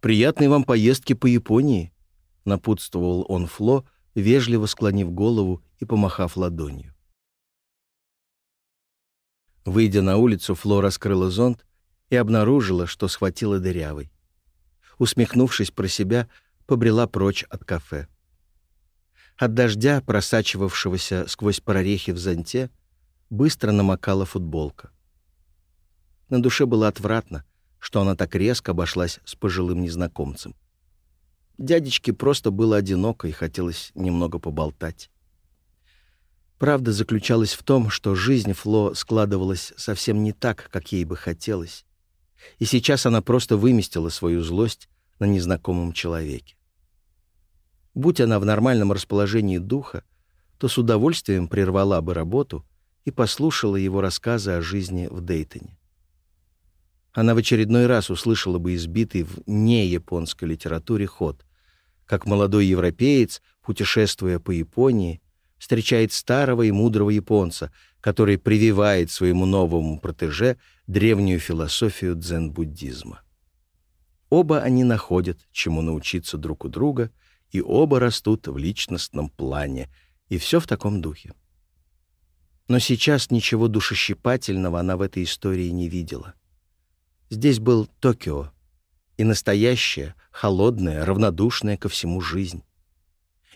«Приятной вам поездки по Японии!» — напутствовал он Фло, вежливо склонив голову и помахав ладонью. Выйдя на улицу, Фло раскрыла зонт и обнаружила, что схватила дырявый. Усмехнувшись про себя, побрела прочь от кафе. От дождя, просачивавшегося сквозь прорехи в зонте, быстро намокала футболка. На душе было отвратно, что она так резко обошлась с пожилым незнакомцем. Дядечке просто было одиноко и хотелось немного поболтать. Правда заключалась в том, что жизнь Фло складывалась совсем не так, как ей бы хотелось. И сейчас она просто выместила свою злость на незнакомом человеке. Будь она в нормальном расположении духа, то с удовольствием прервала бы работу и послушала его рассказы о жизни в Дейтоне. Она в очередной раз услышала бы избитый в неяпонской литературе ход, как молодой европеец, путешествуя по Японии, встречает старого и мудрого японца, который прививает своему новому протеже древнюю философию дзен-буддизма. Оба они находят, чему научиться друг у друга — и оба растут в личностном плане, и все в таком духе. Но сейчас ничего душещипательного она в этой истории не видела. Здесь был Токио, и настоящая, холодная, равнодушная ко всему жизнь.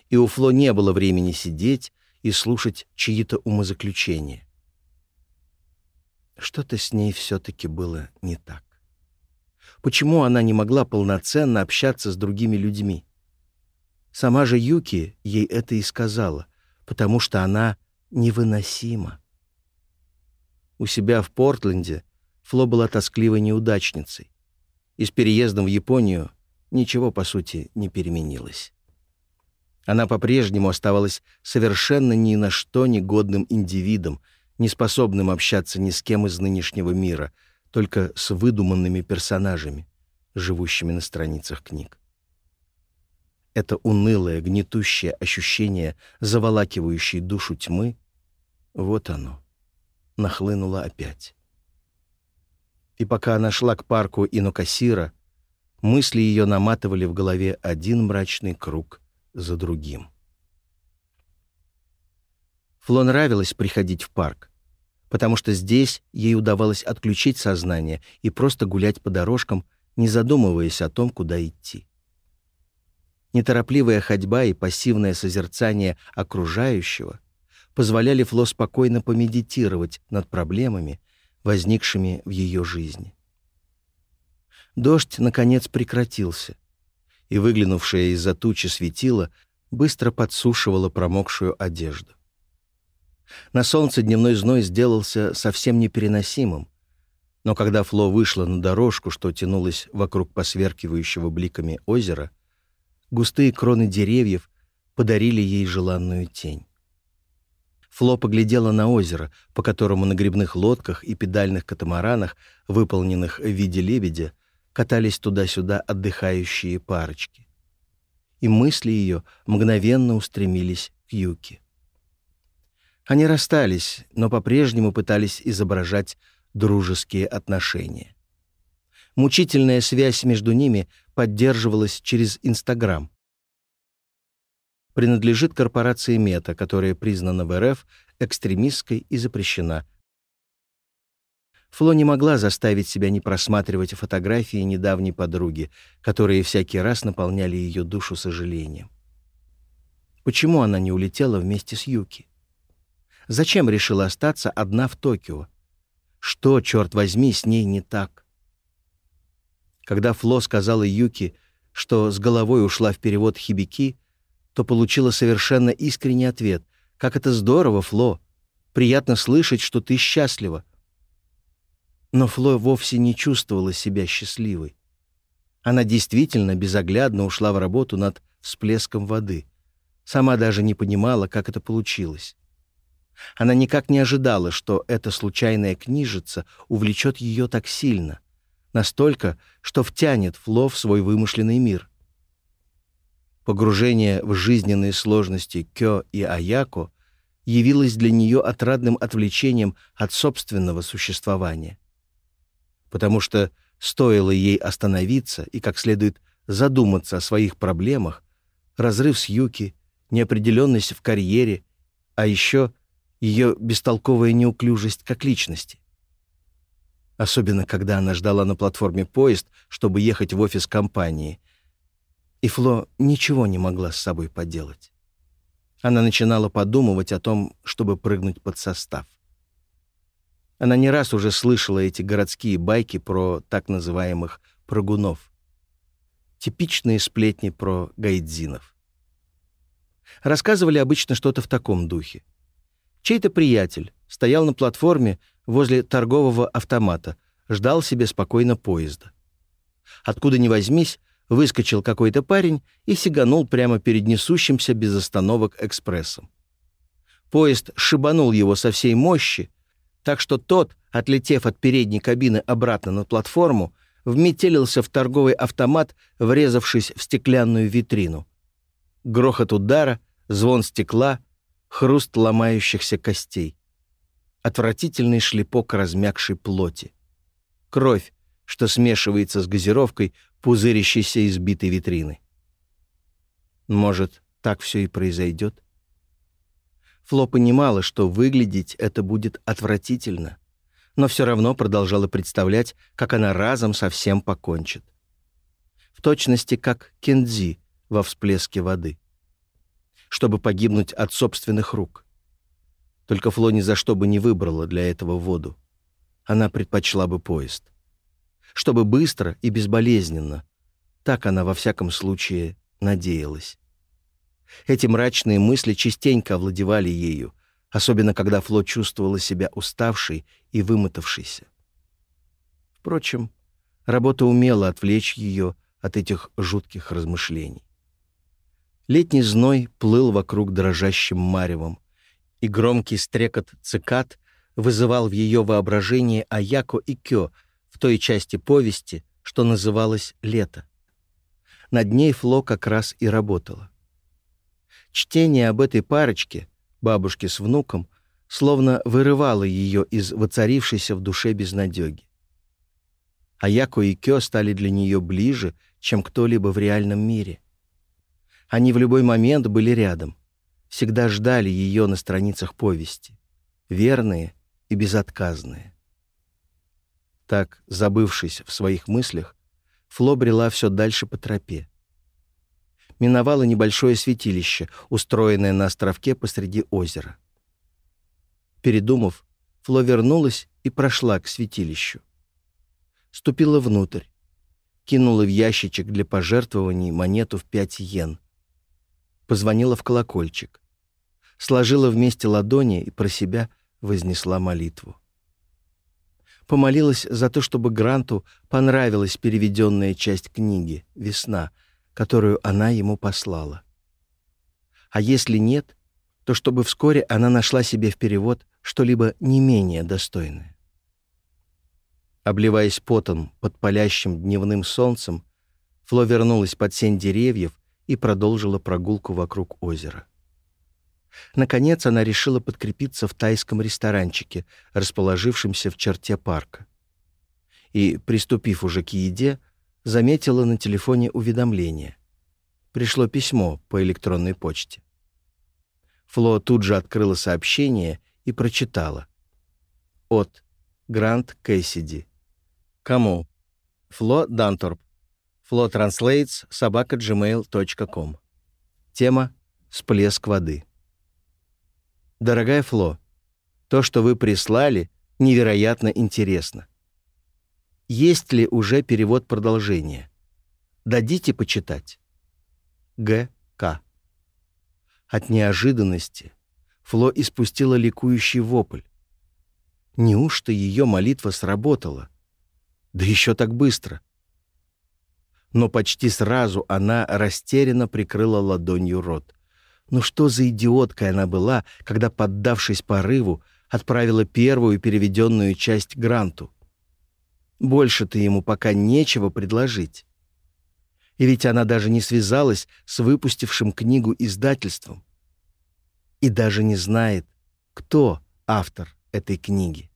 И у Фло не было времени сидеть и слушать чьи-то умозаключения. Что-то с ней все-таки было не так. Почему она не могла полноценно общаться с другими людьми? Сама же Юки ей это и сказала, потому что она невыносима. У себя в Портленде Фло была тоскливой неудачницей. И с переездом в Японию ничего, по сути, не переменилось. Она по-прежнему оставалась совершенно ни на что негодным индивидом, неспособным общаться ни с кем из нынешнего мира, только с выдуманными персонажами, живущими на страницах книг это унылое, гнетущее ощущение, заволакивающее душу тьмы, вот оно, нахлынуло опять. И пока она шла к парку Инокасира, мысли ее наматывали в голове один мрачный круг за другим. Фло нравилось приходить в парк, потому что здесь ей удавалось отключить сознание и просто гулять по дорожкам, не задумываясь о том, куда идти неторопливая ходьба и пассивное созерцание окружающего позволяли Фло спокойно помедитировать над проблемами, возникшими в ее жизни. Дождь, наконец, прекратился, и выглянувшая из-за тучи светило быстро подсушивала промокшую одежду. На солнце дневной зной сделался совсем непереносимым, но когда Фло вышла на дорожку, что тянулась вокруг посверкивающего бликами озера, густые кроны деревьев подарили ей желанную тень. Фло поглядела на озеро, по которому на грибных лодках и педальных катамаранах, выполненных в виде лебедя, катались туда-сюда отдыхающие парочки. И мысли ее мгновенно устремились к Юке. Они расстались, но по-прежнему пытались изображать дружеские отношения. Мучительная связь между ними поддерживалась через Инстаграм. Принадлежит корпорации Мета, которая признана в РФ экстремистской и запрещена. Фло не могла заставить себя не просматривать фотографии недавней подруги, которые всякий раз наполняли ее душу сожалением. Почему она не улетела вместе с Юки? Зачем решила остаться одна в Токио? Что, черт возьми, с ней не так? Когда Фло сказала Юки, что с головой ушла в перевод хибики, то получила совершенно искренний ответ. «Как это здорово, Фло! Приятно слышать, что ты счастлива!» Но Фло вовсе не чувствовала себя счастливой. Она действительно безоглядно ушла в работу над всплеском воды. Сама даже не понимала, как это получилось. Она никак не ожидала, что эта случайная книжица увлечет ее так сильно настолько, что втянет Фло в свой вымышленный мир. Погружение в жизненные сложности Кё и Аяко явилось для нее отрадным отвлечением от собственного существования. Потому что стоило ей остановиться и как следует задуматься о своих проблемах, разрыв с Юки, неопределенность в карьере, а еще ее бестолковая неуклюжесть как личности особенно когда она ждала на платформе поезд, чтобы ехать в офис компании. И Фло ничего не могла с собой поделать. Она начинала подумывать о том, чтобы прыгнуть под состав. Она не раз уже слышала эти городские байки про так называемых «прыгунов». Типичные сплетни про гайдзинов. Рассказывали обычно что-то в таком духе. Чей-то приятель стоял на платформе, возле торгового автомата, ждал себе спокойно поезда. Откуда ни возьмись, выскочил какой-то парень и сиганул прямо перед несущимся без остановок экспрессом. Поезд шибанул его со всей мощи, так что тот, отлетев от передней кабины обратно на платформу, вметелился в торговый автомат, врезавшись в стеклянную витрину. Грохот удара, звон стекла, хруст ломающихся костей отвратительный шлепок размягшей плоти. Кровь, что смешивается с газировкой, пузырящейся из битой витрины. Может, так все и произойдет? Фло понимала, что выглядеть это будет отвратительно, но все равно продолжала представлять, как она разом совсем покончит. В точности, как Кензи во всплеске воды. Чтобы погибнуть от собственных рук — только Фло ни за что бы не выбрала для этого воду. Она предпочла бы поезд. Чтобы быстро и безболезненно. Так она во всяком случае надеялась. Эти мрачные мысли частенько овладевали ею, особенно когда Фло чувствовала себя уставшей и вымотавшейся. Впрочем, работа умела отвлечь ее от этих жутких размышлений. Летний зной плыл вокруг дрожащим маревом, и громкий стрекот цикад вызывал в ее воображении Аяко и Кё в той части повести, что называлось «Лето». Над ней Фло как раз и работала. Чтение об этой парочке, бабушке с внуком, словно вырывало ее из воцарившейся в душе безнадеги. Аяко и Кё стали для нее ближе, чем кто-либо в реальном мире. Они в любой момент были рядом — всегда ждали ее на страницах повести, верные и безотказные. Так, забывшись в своих мыслях, Фло брела все дальше по тропе. Миновало небольшое святилище, устроенное на островке посреди озера. Передумав, Фло вернулась и прошла к святилищу. Ступила внутрь, кинула в ящичек для пожертвований монету в пять йен. Позвонила в колокольчик сложила вместе ладони и про себя вознесла молитву. Помолилась за то, чтобы Гранту понравилась переведенная часть книги «Весна», которую она ему послала. А если нет, то чтобы вскоре она нашла себе в перевод что-либо не менее достойное. Обливаясь потом под палящим дневным солнцем, Фло вернулась под сень деревьев и продолжила прогулку вокруг озера. Наконец она решила подкрепиться в тайском ресторанчике, расположившемся в черте парка. И, приступив уже к еде, заметила на телефоне уведомление. Пришло письмо по электронной почте. Фло тут же открыла сообщение и прочитала. От Грант Кэссиди. Кому? Фло Данторп. Фло Translates собака gmail.com. Тема сплеск воды». Дорогая Фло, то, что вы прислали, невероятно интересно. Есть ли уже перевод продолжения? Дадите почитать. Г. К. От неожиданности Фло испустила ликующий вопль. Неужто ее молитва сработала? Да еще так быстро. Но почти сразу она растерянно прикрыла ладонью рот — Но что за идиоткой она была, когда, поддавшись порыву, отправила первую переведенную часть Гранту? Больше-то ему пока нечего предложить. И ведь она даже не связалась с выпустившим книгу издательством. И даже не знает, кто автор этой книги.